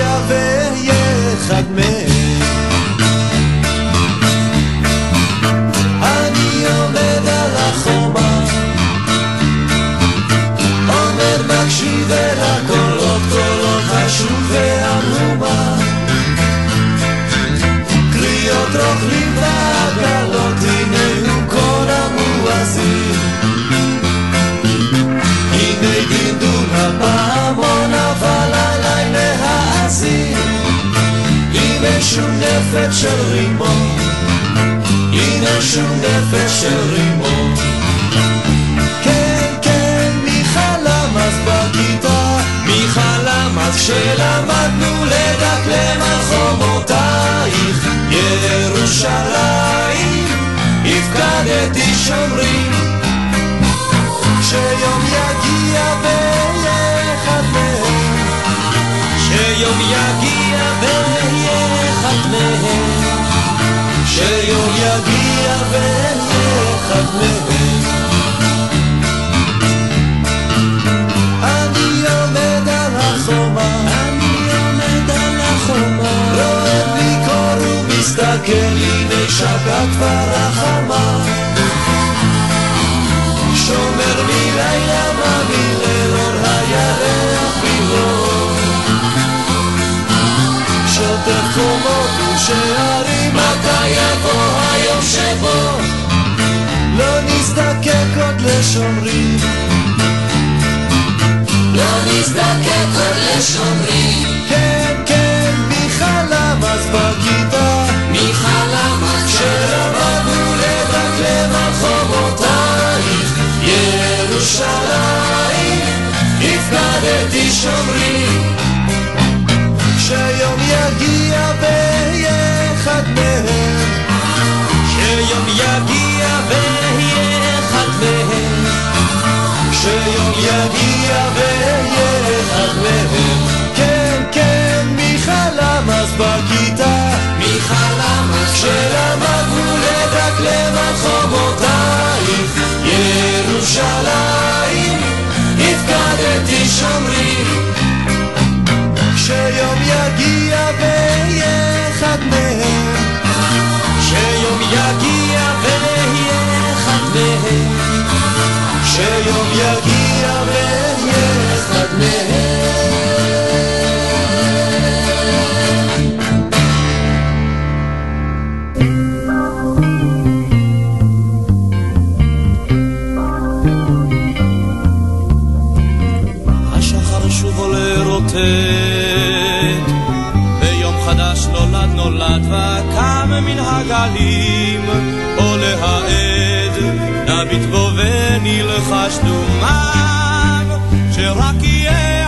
יגיע ואהיה אחד מהם עם משונפת של רימון. הנה שונפת של רימון. כן, כן, מי חלם אז בכיתה? מי חלם אז כשלמדנו לדקלם על חומותייך ירושלים הפקדתי שומרים. כשיום יגיע ואהיה אחד מהם. כשיום יגיע מהם כשיום יגיע ואהיה אחד מהם אני עומד על החומה אני עומד על החומה רועד לי קור ומסתכל הנה שקעה כבר החמה שומר מלילה מליל אור הירח בלעור שוטף חומות יבוא היום שבו. לא נזדקק עוד לשומרים. לא נזדקק עוד לשומרים. כן, כן, מי חלם אז בכיתה? מי חלם אז כשלמדנו לדקלם על חומותייך ירושלים הפקדתי שומרים. כשיום יגיע ואהיה אחד מהם כשיום יגיע ואהיה אחד מהם. כשיום יגיע ואהיה אחד מהם. כן, כן, מי חלם אז בכיתה? מי חלם אז כשלמדנו לדקלם על חומותייך ירושלים הפקדתי שומרים כשיום יגיע כשיום יגיע ונלחש דומיו, שרק יהיה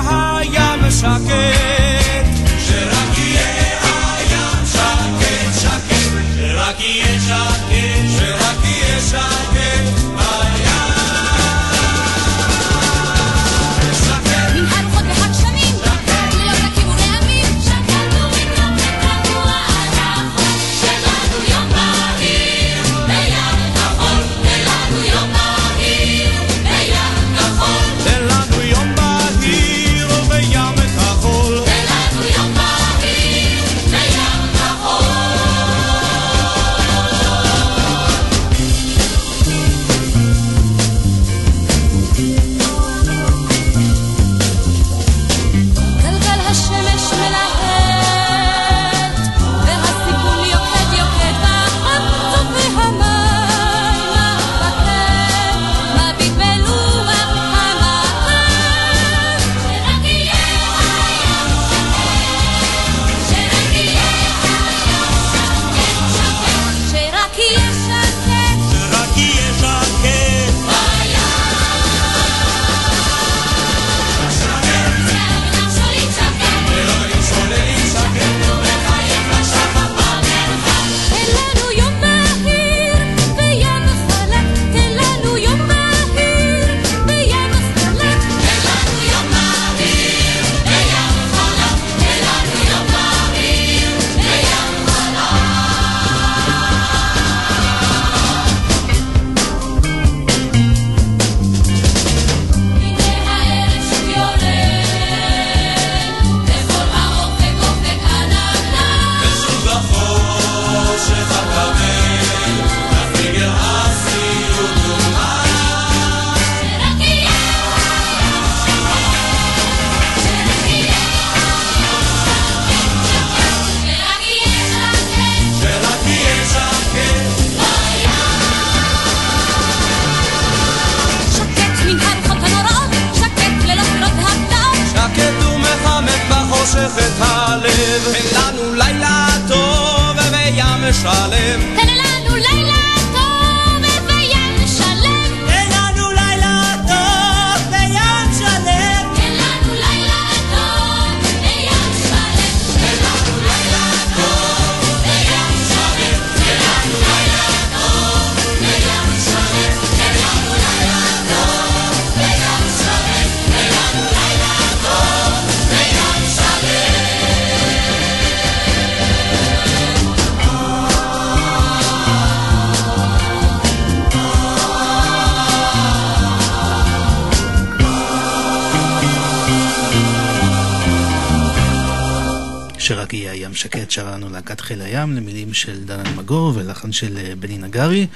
חיל הים למילים של דן אלמגור ולחן של אה, בני נגרי.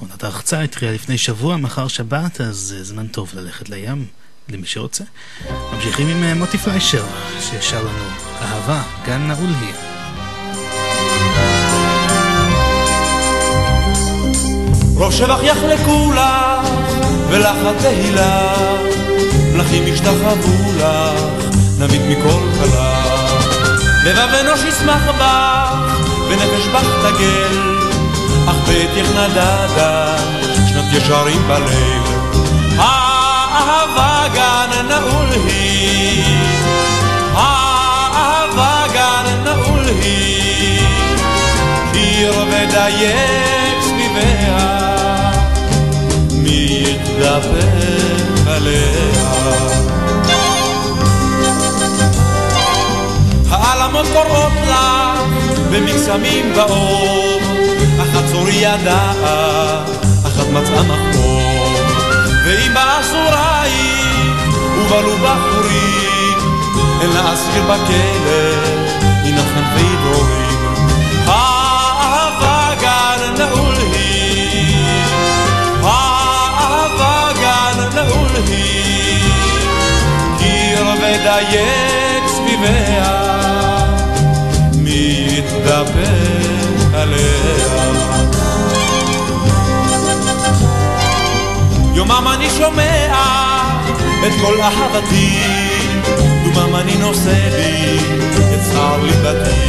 עונת ההרצאה התחילה לפני שבוע, מחר שבת, אז אה, זמן טוב ללכת לים, למי שרוצה. ממשיכים עם אה, מוטי פליישר, ששר לנו אהבה, גן נעול היא. רוב שבח יחלקו לך, ולך התהילה, מלכים ישתחוו לך, נביט מכל כלה. לבב אנוש ישמח בך, ונפש בך תגל, אך ביתך נדדה, שנות ישרים בליל. האהבה גן נעול היא, האהבה גן נעול היא, קיר ודייק סביביה, מי יתדפק עליה? העלמות קוראות לך במקסמים באור, אחת צורי ידעה, אחת מצאה מחור. ואם באסורה היא, ובלו בחורים, אין לה אסיר בכלא, ינחם וידורים. האהבה גן היא, היא, ודייק יתדפק עליה? יומם אני שומע את כל אהבתי, דומם אני נושא לי את שכר ליבתי.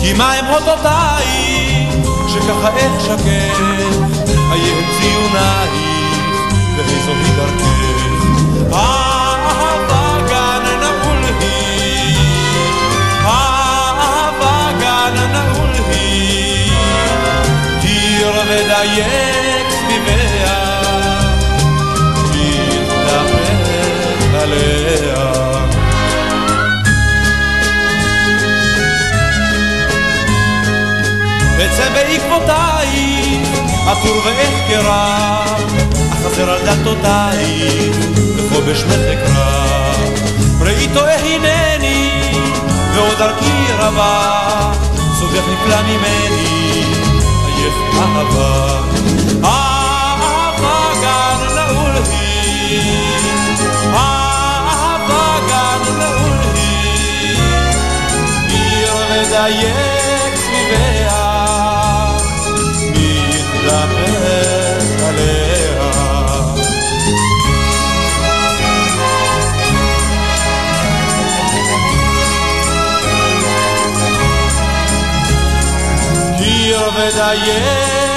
כי מה הם אותותיי, שככה איך שקט, איה ציונייך, ואיזוהי דרכך. ודייק סביביה, יתדפק עליה. אצא בעקבותייך, עטור ואחקרה, אחזר על דלתותייך, בחובש מחקרה. ראי טועה הנני, ועוד דרכי רבה, סודך נפלא ממני, עייף אהבה. אהבה גן נעול היא, אהבה גן נעול היא, עיר ודייק סביביה, מתדפק עליה. קיר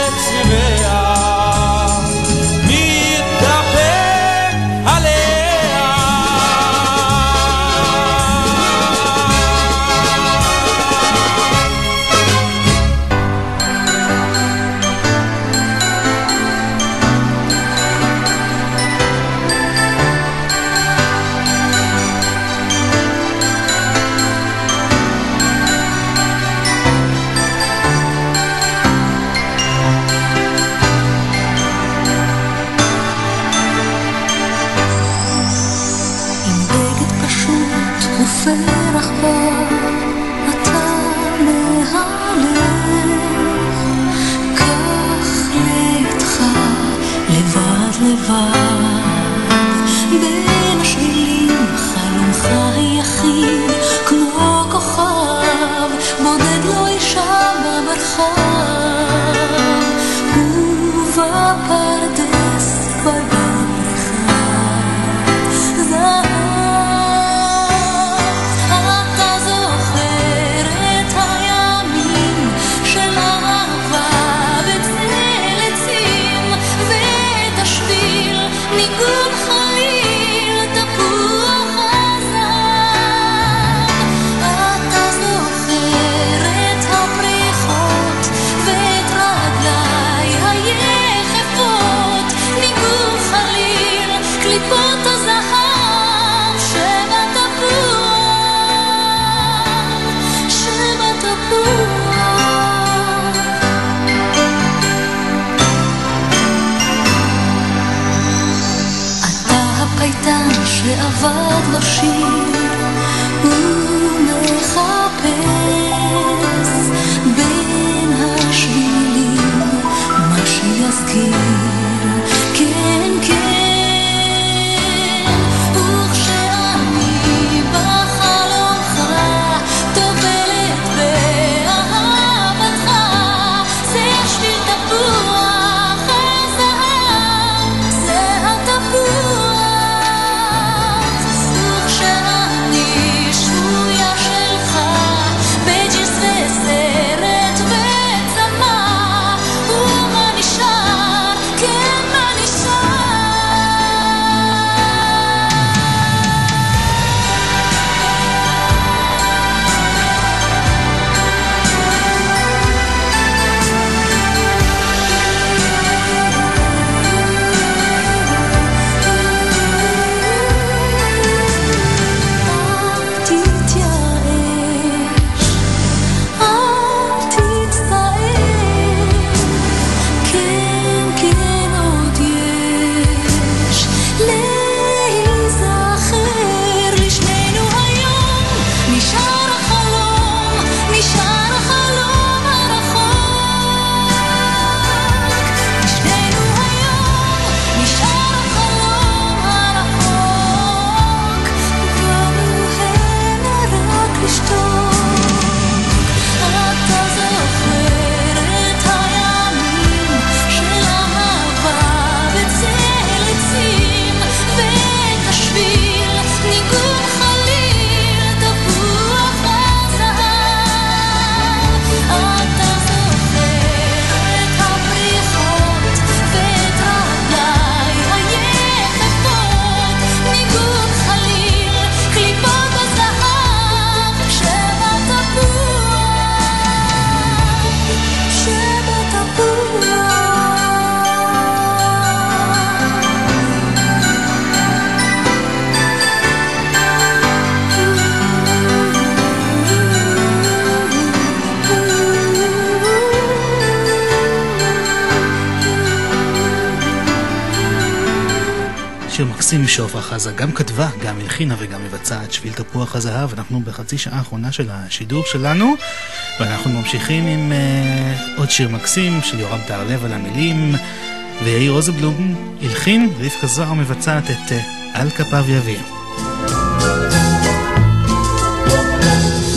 כתבה, גם הלחינה וגם מבצעה את שביל תפוח הזהב. אנחנו בחצי שעה האחרונה של השידור שלנו, ואנחנו ממשיכים עם uh, עוד שיר מקסים של יורם טהרלב על המילים, ויאיר רוזנבלום הלחין, ורבקה זוהר מבצעת את uh, על כפיו יביא.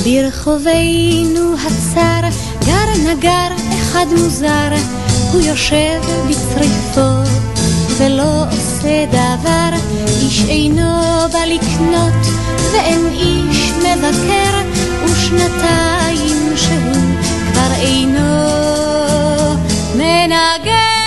ברחובנו הצר גר נגר אחד מוזר, הוא יושב בצריפו ולא עושה דבר, איש אינו בא לקנות ואין איש מבקר, ושנתיים שהוא כבר אינו מנגר.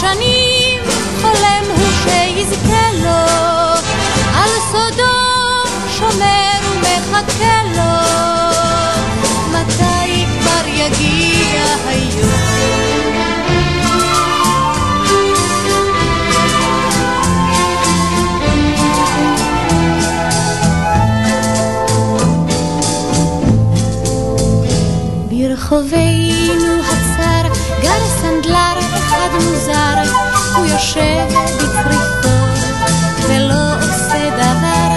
שנים חולם הוא שיזכה לו, על סודו שומר ומחכה לו, מתי כבר יגיע היום? ברחובנו גר סנדלר אחד מוזר, הוא יושב בצריפו ולא עושה דבר,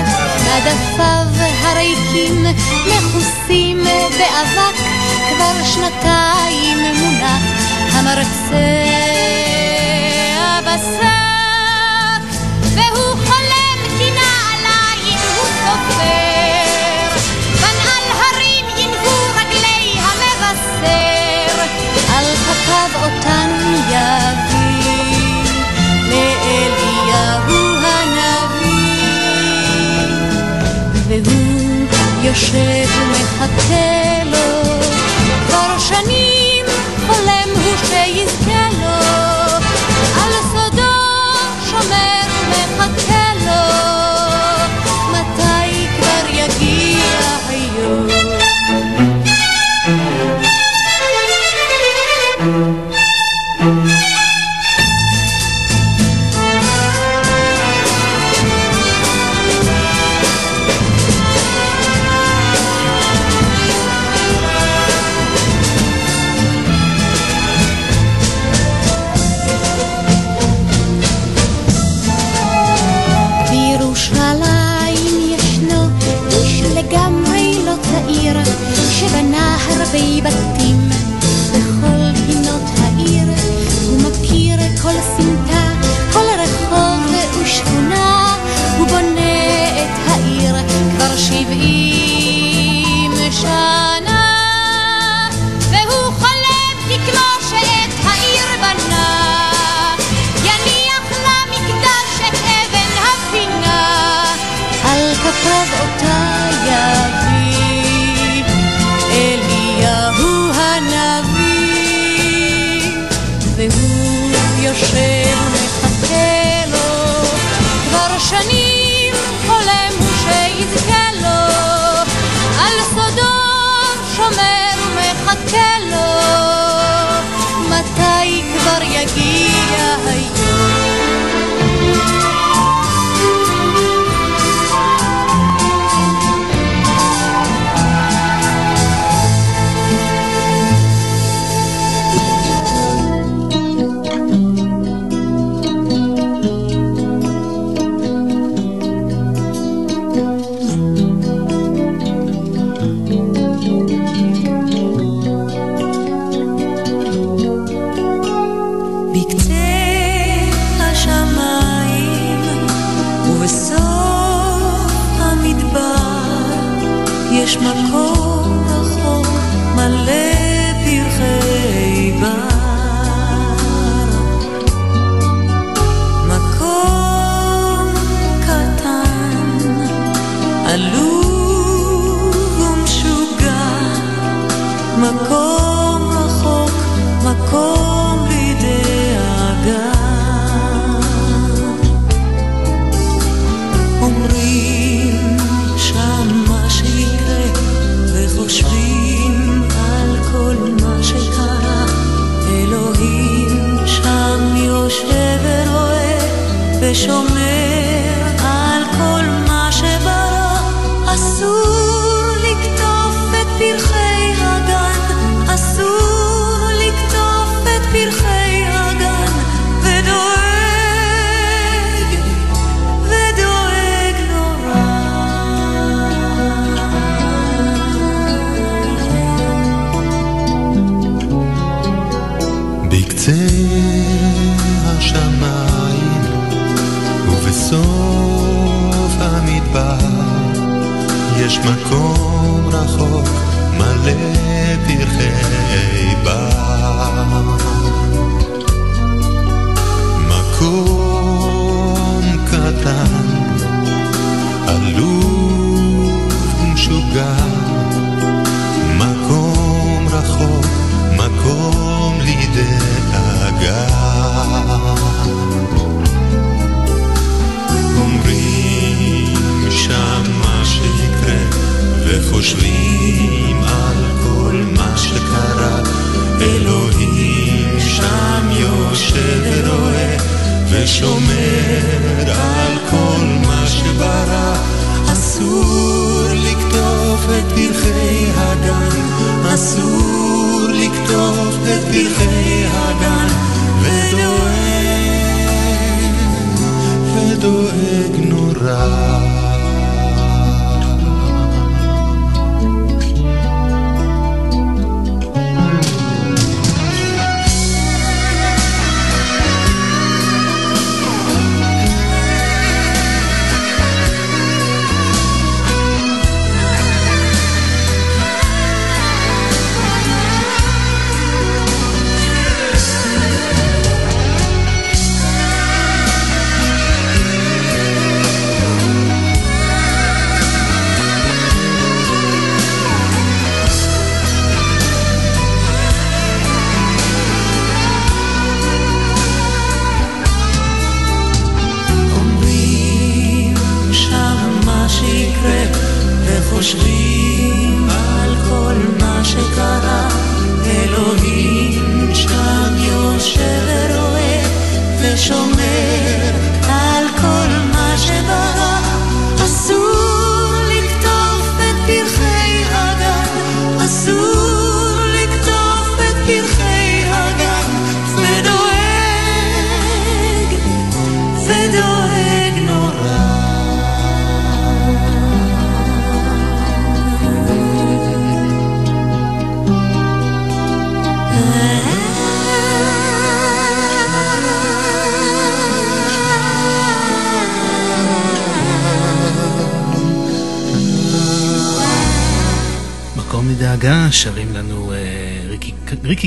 עדפיו הריקים מכוסים באבק, כבר שנתיים מונח המרצה בשק, יושב ומחכה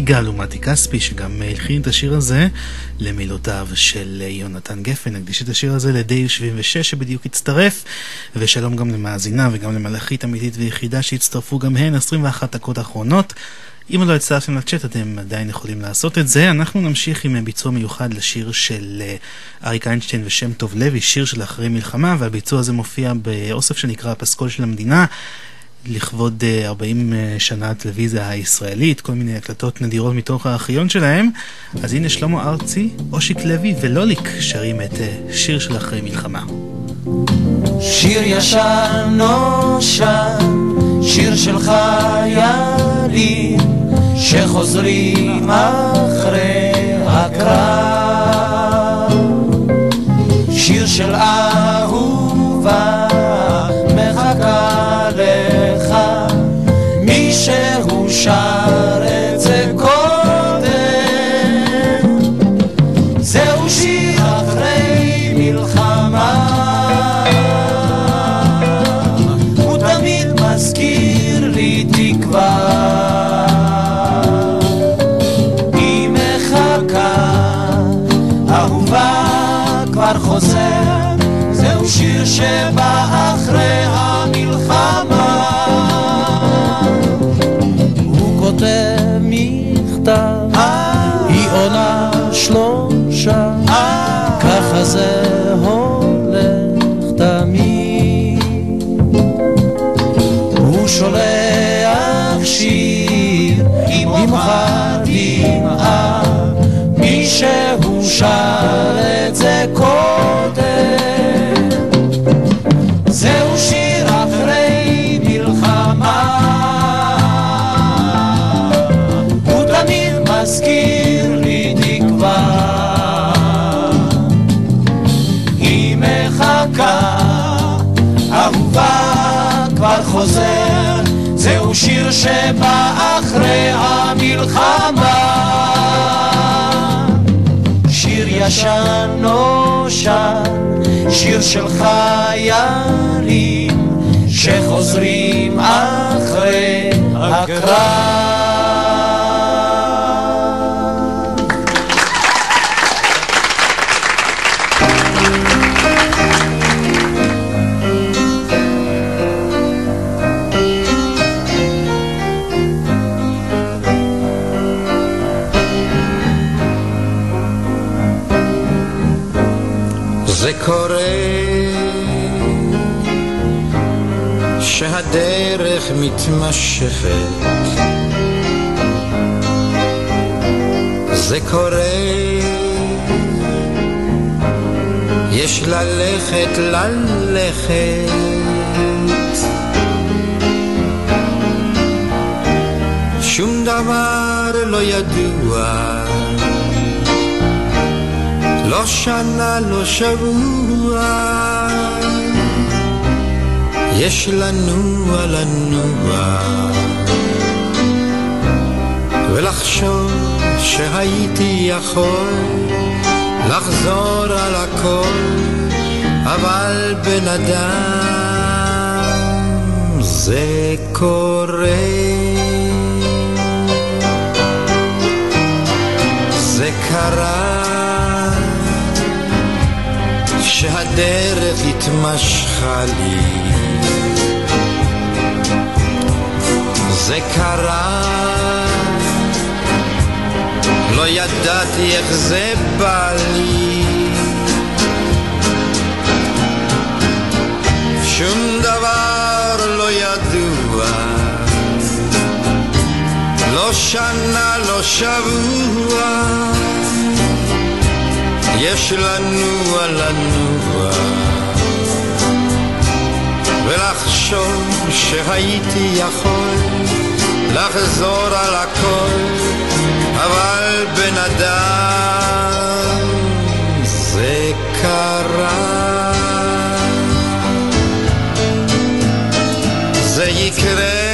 גל ומתי כספי, שגם הלחין את השיר הזה למילותיו של יונתן גפן. נקדיש את השיר הזה לדייל 76 שבדיוק הצטרף, ושלום גם למאזינה וגם למלאכית אמיתית ויחידה שהצטרפו גם הן 21 דקות האחרונות. אם לא הצטרפתם לצ'אט אתם עדיין יכולים לעשות את זה. אנחנו נמשיך עם ביצוע מיוחד לשיר של אה, אריק איינשטיין ושם טוב לוי, שיר של אחרי מלחמה, והביצוע הזה מופיע באוסף שנקרא הפסקול של המדינה. לכבוד אה, 40 אה, שנה הטלוויזיה הישראלית, כל מיני הקלטות נדירות מתוך הארכיון שלהם. אז הנה שלמה ארצי, אושיק לוי ולוליק שרים את אה, שיר של אחרי מלחמה. שיר ישן נושן, שיר של חיילים שחוזרים אחרי הקרב. שיר של אהובה מחכה מישהו שר שבא אחרי המלחמה. שיר ישן נושן, שיר של חיילים שחוזרים אחרי הקרב. מתמשכת. זה קורה. יש ללכת ללכת. שום דבר לא ידוע. לא שנה, לא שבוע, יש לנוע לנוע, ולחשוב שהייתי יכול לחזור על הכל, אבל בן אדם זה קורה. זה קרה שהדרך התמשכה לי זה קרה. לא ידעתי איך זה בא לי. שום דבר לא ידוע. לא שנה, לא שבוע. יש לנוע לנוע ולחשוב שהייתי יכול לחזור על הכל אבל בן אדם זה קרה. זה יקרה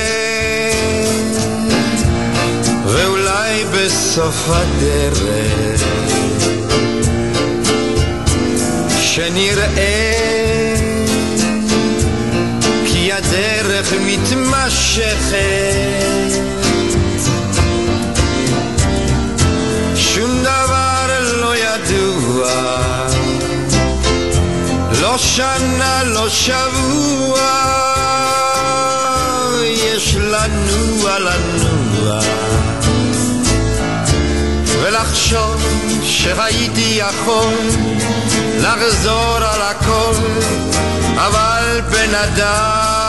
ואולי בסוף הדרך שנראה מתמשכת שום דבר לא ידוע. לא שנה, לא שבוע. יש לנוע לנוע ולחשוב שהייתי יכול לחזור על הכל, אבל בן אדם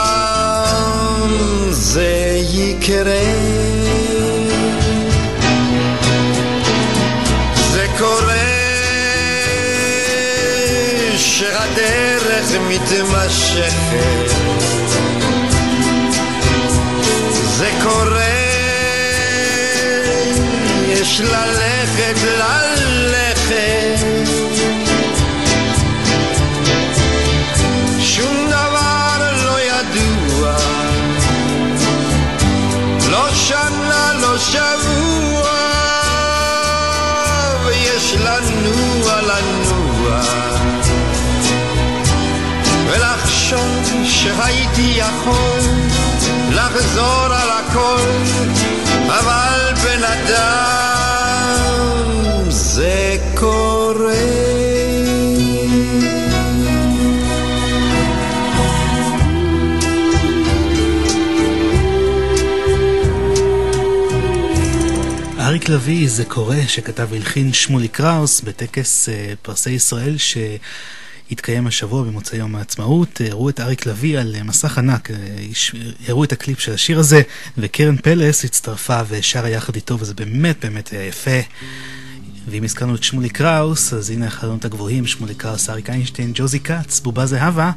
זה יקרה. זה קורה שהדרך מתמשכת. זה קורה, יש ללכת, ללכת. ולחשוב שהייתי יכול לחזור על הכל, אבל בן אדם זה קורה. אריק לביא, זה קורה, שכתב והלחין שמולי קראוס בטקס אה, פרסי ישראל התקיים השבוע במוצאי יום העצמאות. הראו את אריק לביא על מסך ענק, הראו את הקליפ של השיר הזה, וקרן פלס הצטרפה ושרה יחד איתו, וזה באמת באמת היה יפה. ואם הזכרנו את שמולי קראוס, אז הנה החלונות הגבוהים, שמולי קראוס, אריק איינשטיין, ג'וזי כץ, בובה זהבה.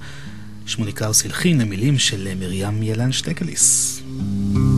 שמולי קראוס הלחין למילים של מרים ילן שטקליס. thank you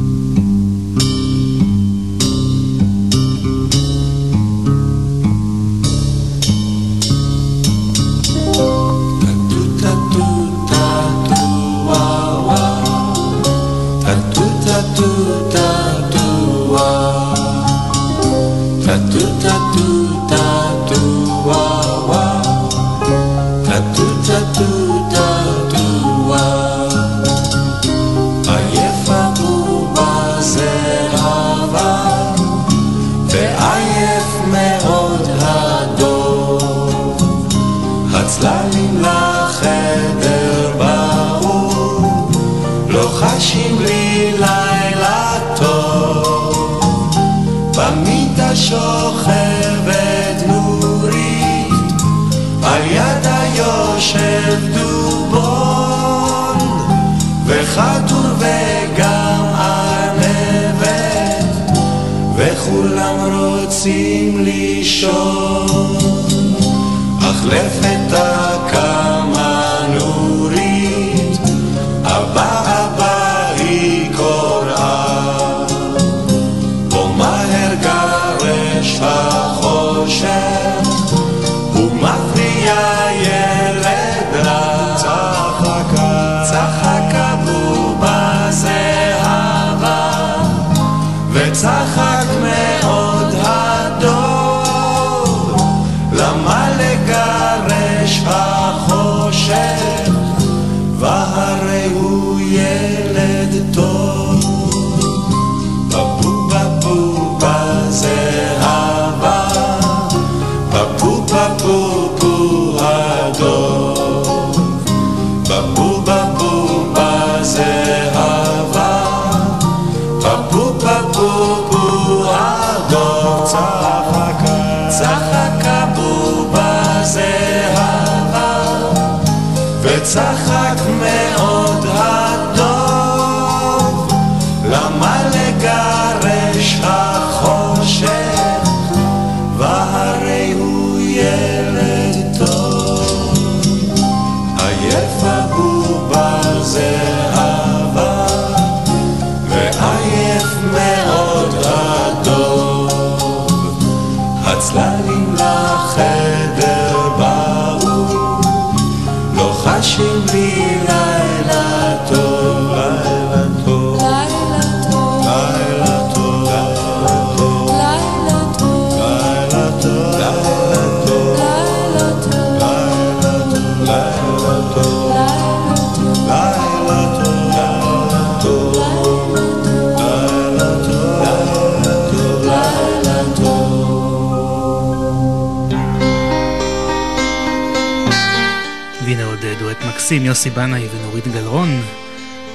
דואט מקסים, יוסי בנאי ונורית גלרון,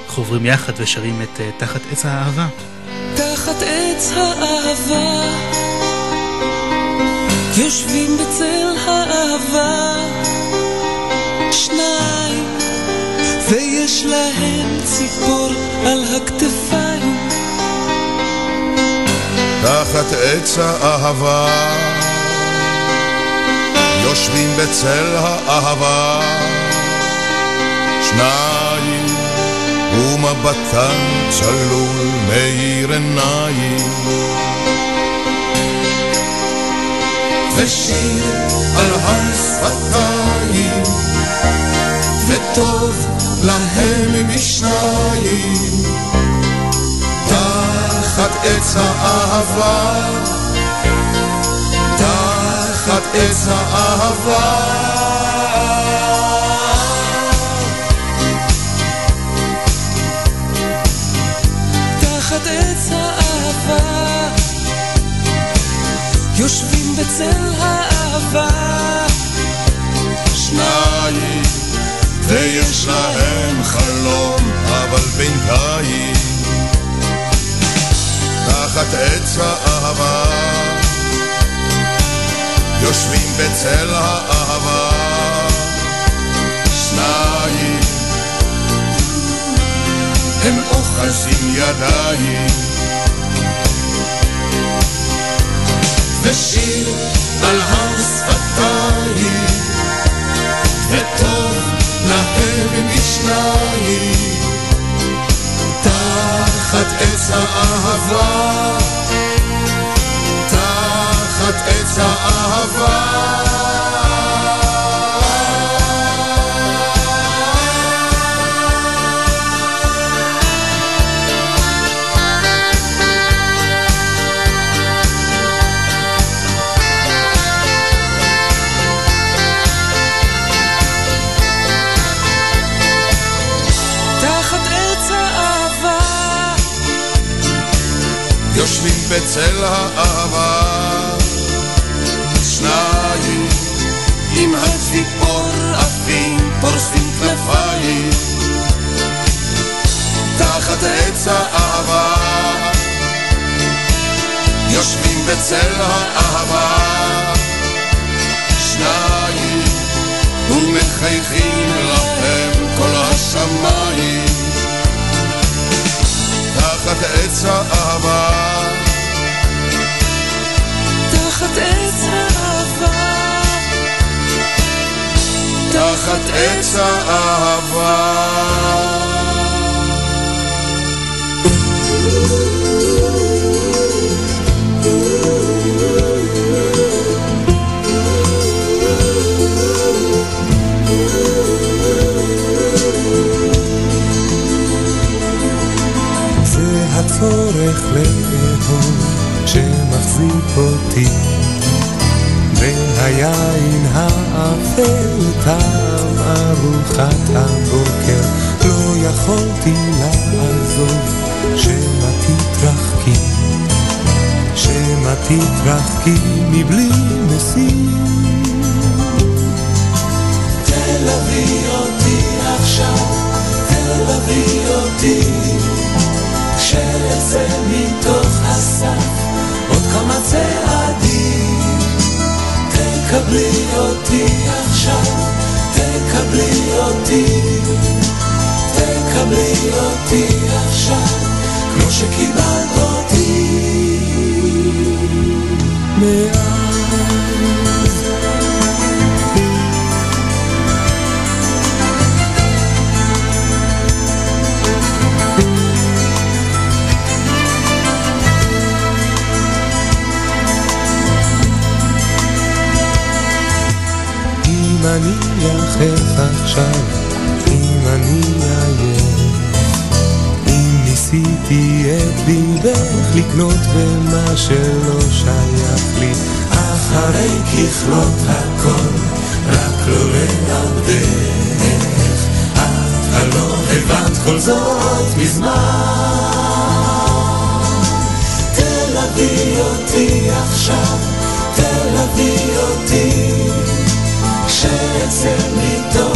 חוברים יחד ושרים את אה, תחת עץ האהבה. תחת עץ האהבה. יושבים בצל האהבה. שניים ויש להם ציפור על הכתפיים. תחת עץ האהבה. יושבים בצל האהבה. שניים, ומבטן צלול מאיר עיניים. ושיר על השפתיים, וטוב להם משניים, תחת עץ האהבה, תחת עץ האהבה. אצל האהבה. שניים ויש להם חלום אבל בינתיים תחת עץ האהבה. יושבים בצל האהבה. שניים הם אוחזים ידיים. ושיר על הר שפתיים, וטוב להם משניים, תחת עץ האהבה, תחת עץ האהבה. יושבים בצל האהבה. שניים עם הציפור עפים פורסים כנפיים. תחת עץ האהבה. יושבים בצל האהבה. שניים ומחייכים לכם כל השמיים תחת עץ האהבה. תחת עץ האהבה. תחת עץ האהבה זה הצורך לאהוב שמחזיק אותי. בין היין האפל טעם ארוחת הבוקר. לא יכולתי לעזוב שמא תתרחקי שמא תתרחקי מבלי משים תלווי אותי עכשיו, תלווי אותי כשאצא מתוך הסף. עוד כמה צעדים. תקבלי אותי עכשיו, תקבלי אותי. תקבלי אותי עכשיו. כמו שקיבלת עכשיו, אם אני עייף, אם ניסיתי את ליבך לקנות במה שלא שייך לי, אחרי ככלות הכל, רק לא לעבדך. את הלא הבנת כל זאת מזמן. תלווי אותי עכשיו, תלווי אותי הסף עוד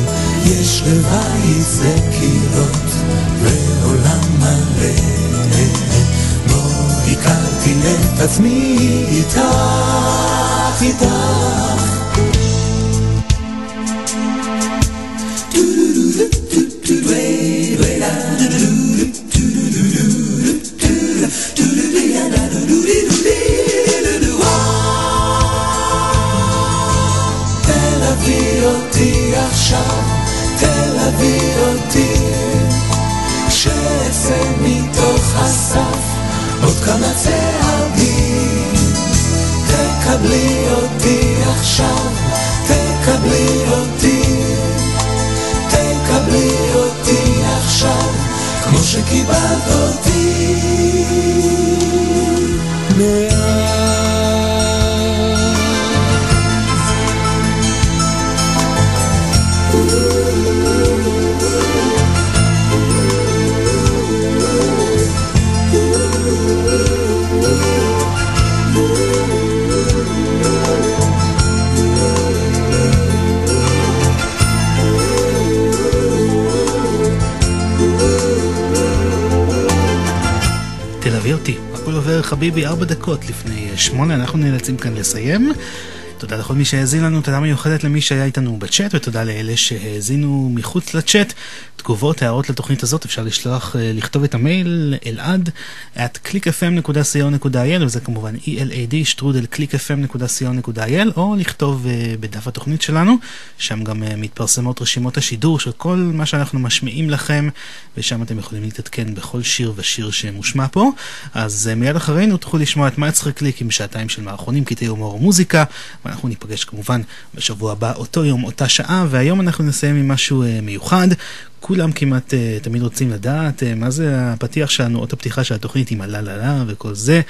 יש לבית זה קירות ועולם מלא. בו הכרתי את עצמי איתך, איתך. עכשיו, תלווי אותי כשאצא מתוך הסף עוד כמה צעדים. תקבלי אותי עכשיו, תקבלי אותי תקבלי אותי עכשיו כמו שקיבלת אותי עובר חביבי ארבע דקות לפני שמונה, אנחנו נאלצים כאן לסיים. תודה לכל מי שהאזין לנו, תודה מיוחדת למי שהיה איתנו בצ'אט, ותודה לאלה שהאזינו מחוץ לצ'אט. תגובות, הערות לתוכנית הזאת, אפשר לשלוח, אה, לכתוב את המייל אלעד at clickfm.co.il וזה כמובן elad שטרודל clickfm.co.il או לכתוב uh, בדף התוכנית שלנו, שם גם uh, מתפרסמות רשימות השידור של כל מה שאנחנו משמיעים לכם, ושם אתם יכולים להתעדכן בכל שיר ושיר שמושמע פה. אז uh, מיד אחרינו תוכלו לשמוע את מה יצחק קליק עם שעתיים של מערכונים, קטעי הומור ומוזיקה, ואנחנו ניפגש כמובן בשבוע הבא, אותו יום, אותה שעה, והיום אנחנו נסיים עם משהו uh, מיוחד. כולם כמעט uh, תמיד רוצים לדעת uh, מה זה הפתיח שלנו, אות הפתיחה של התוכנית עם הלה לה לה וכל זה,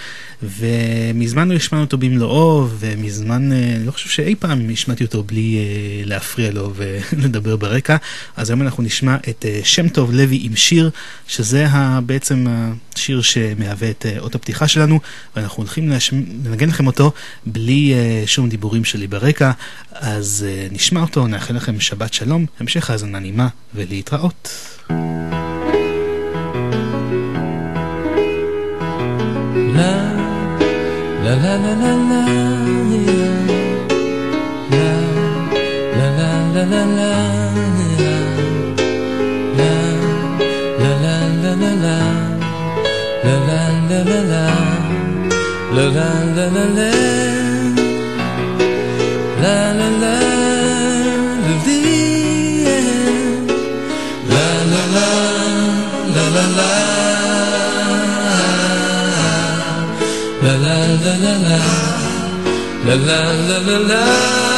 ומזמן לא השמענו אותו במלואו, ומזמן, uh, אני לא חושב שאי פעם השמעתי אותו בלי uh, להפריע לו ולדבר ברקע, אז היום אנחנו נשמע את uh, שם טוב לוי עם שיר, שזה ה, בעצם השיר שמהווה את uh, אות הפתיחה שלנו, ואנחנו הולכים. לנגן לכם אותו בלי uh, שום דיבורים שלי ברקע, אז uh, נשמע אותו, נאחל לכם שבת שלום, המשך האזנה נעימה ולהתראות. Out. la la la la la La la la la la la La la la la la la La la la la la La la la la la La La la la la la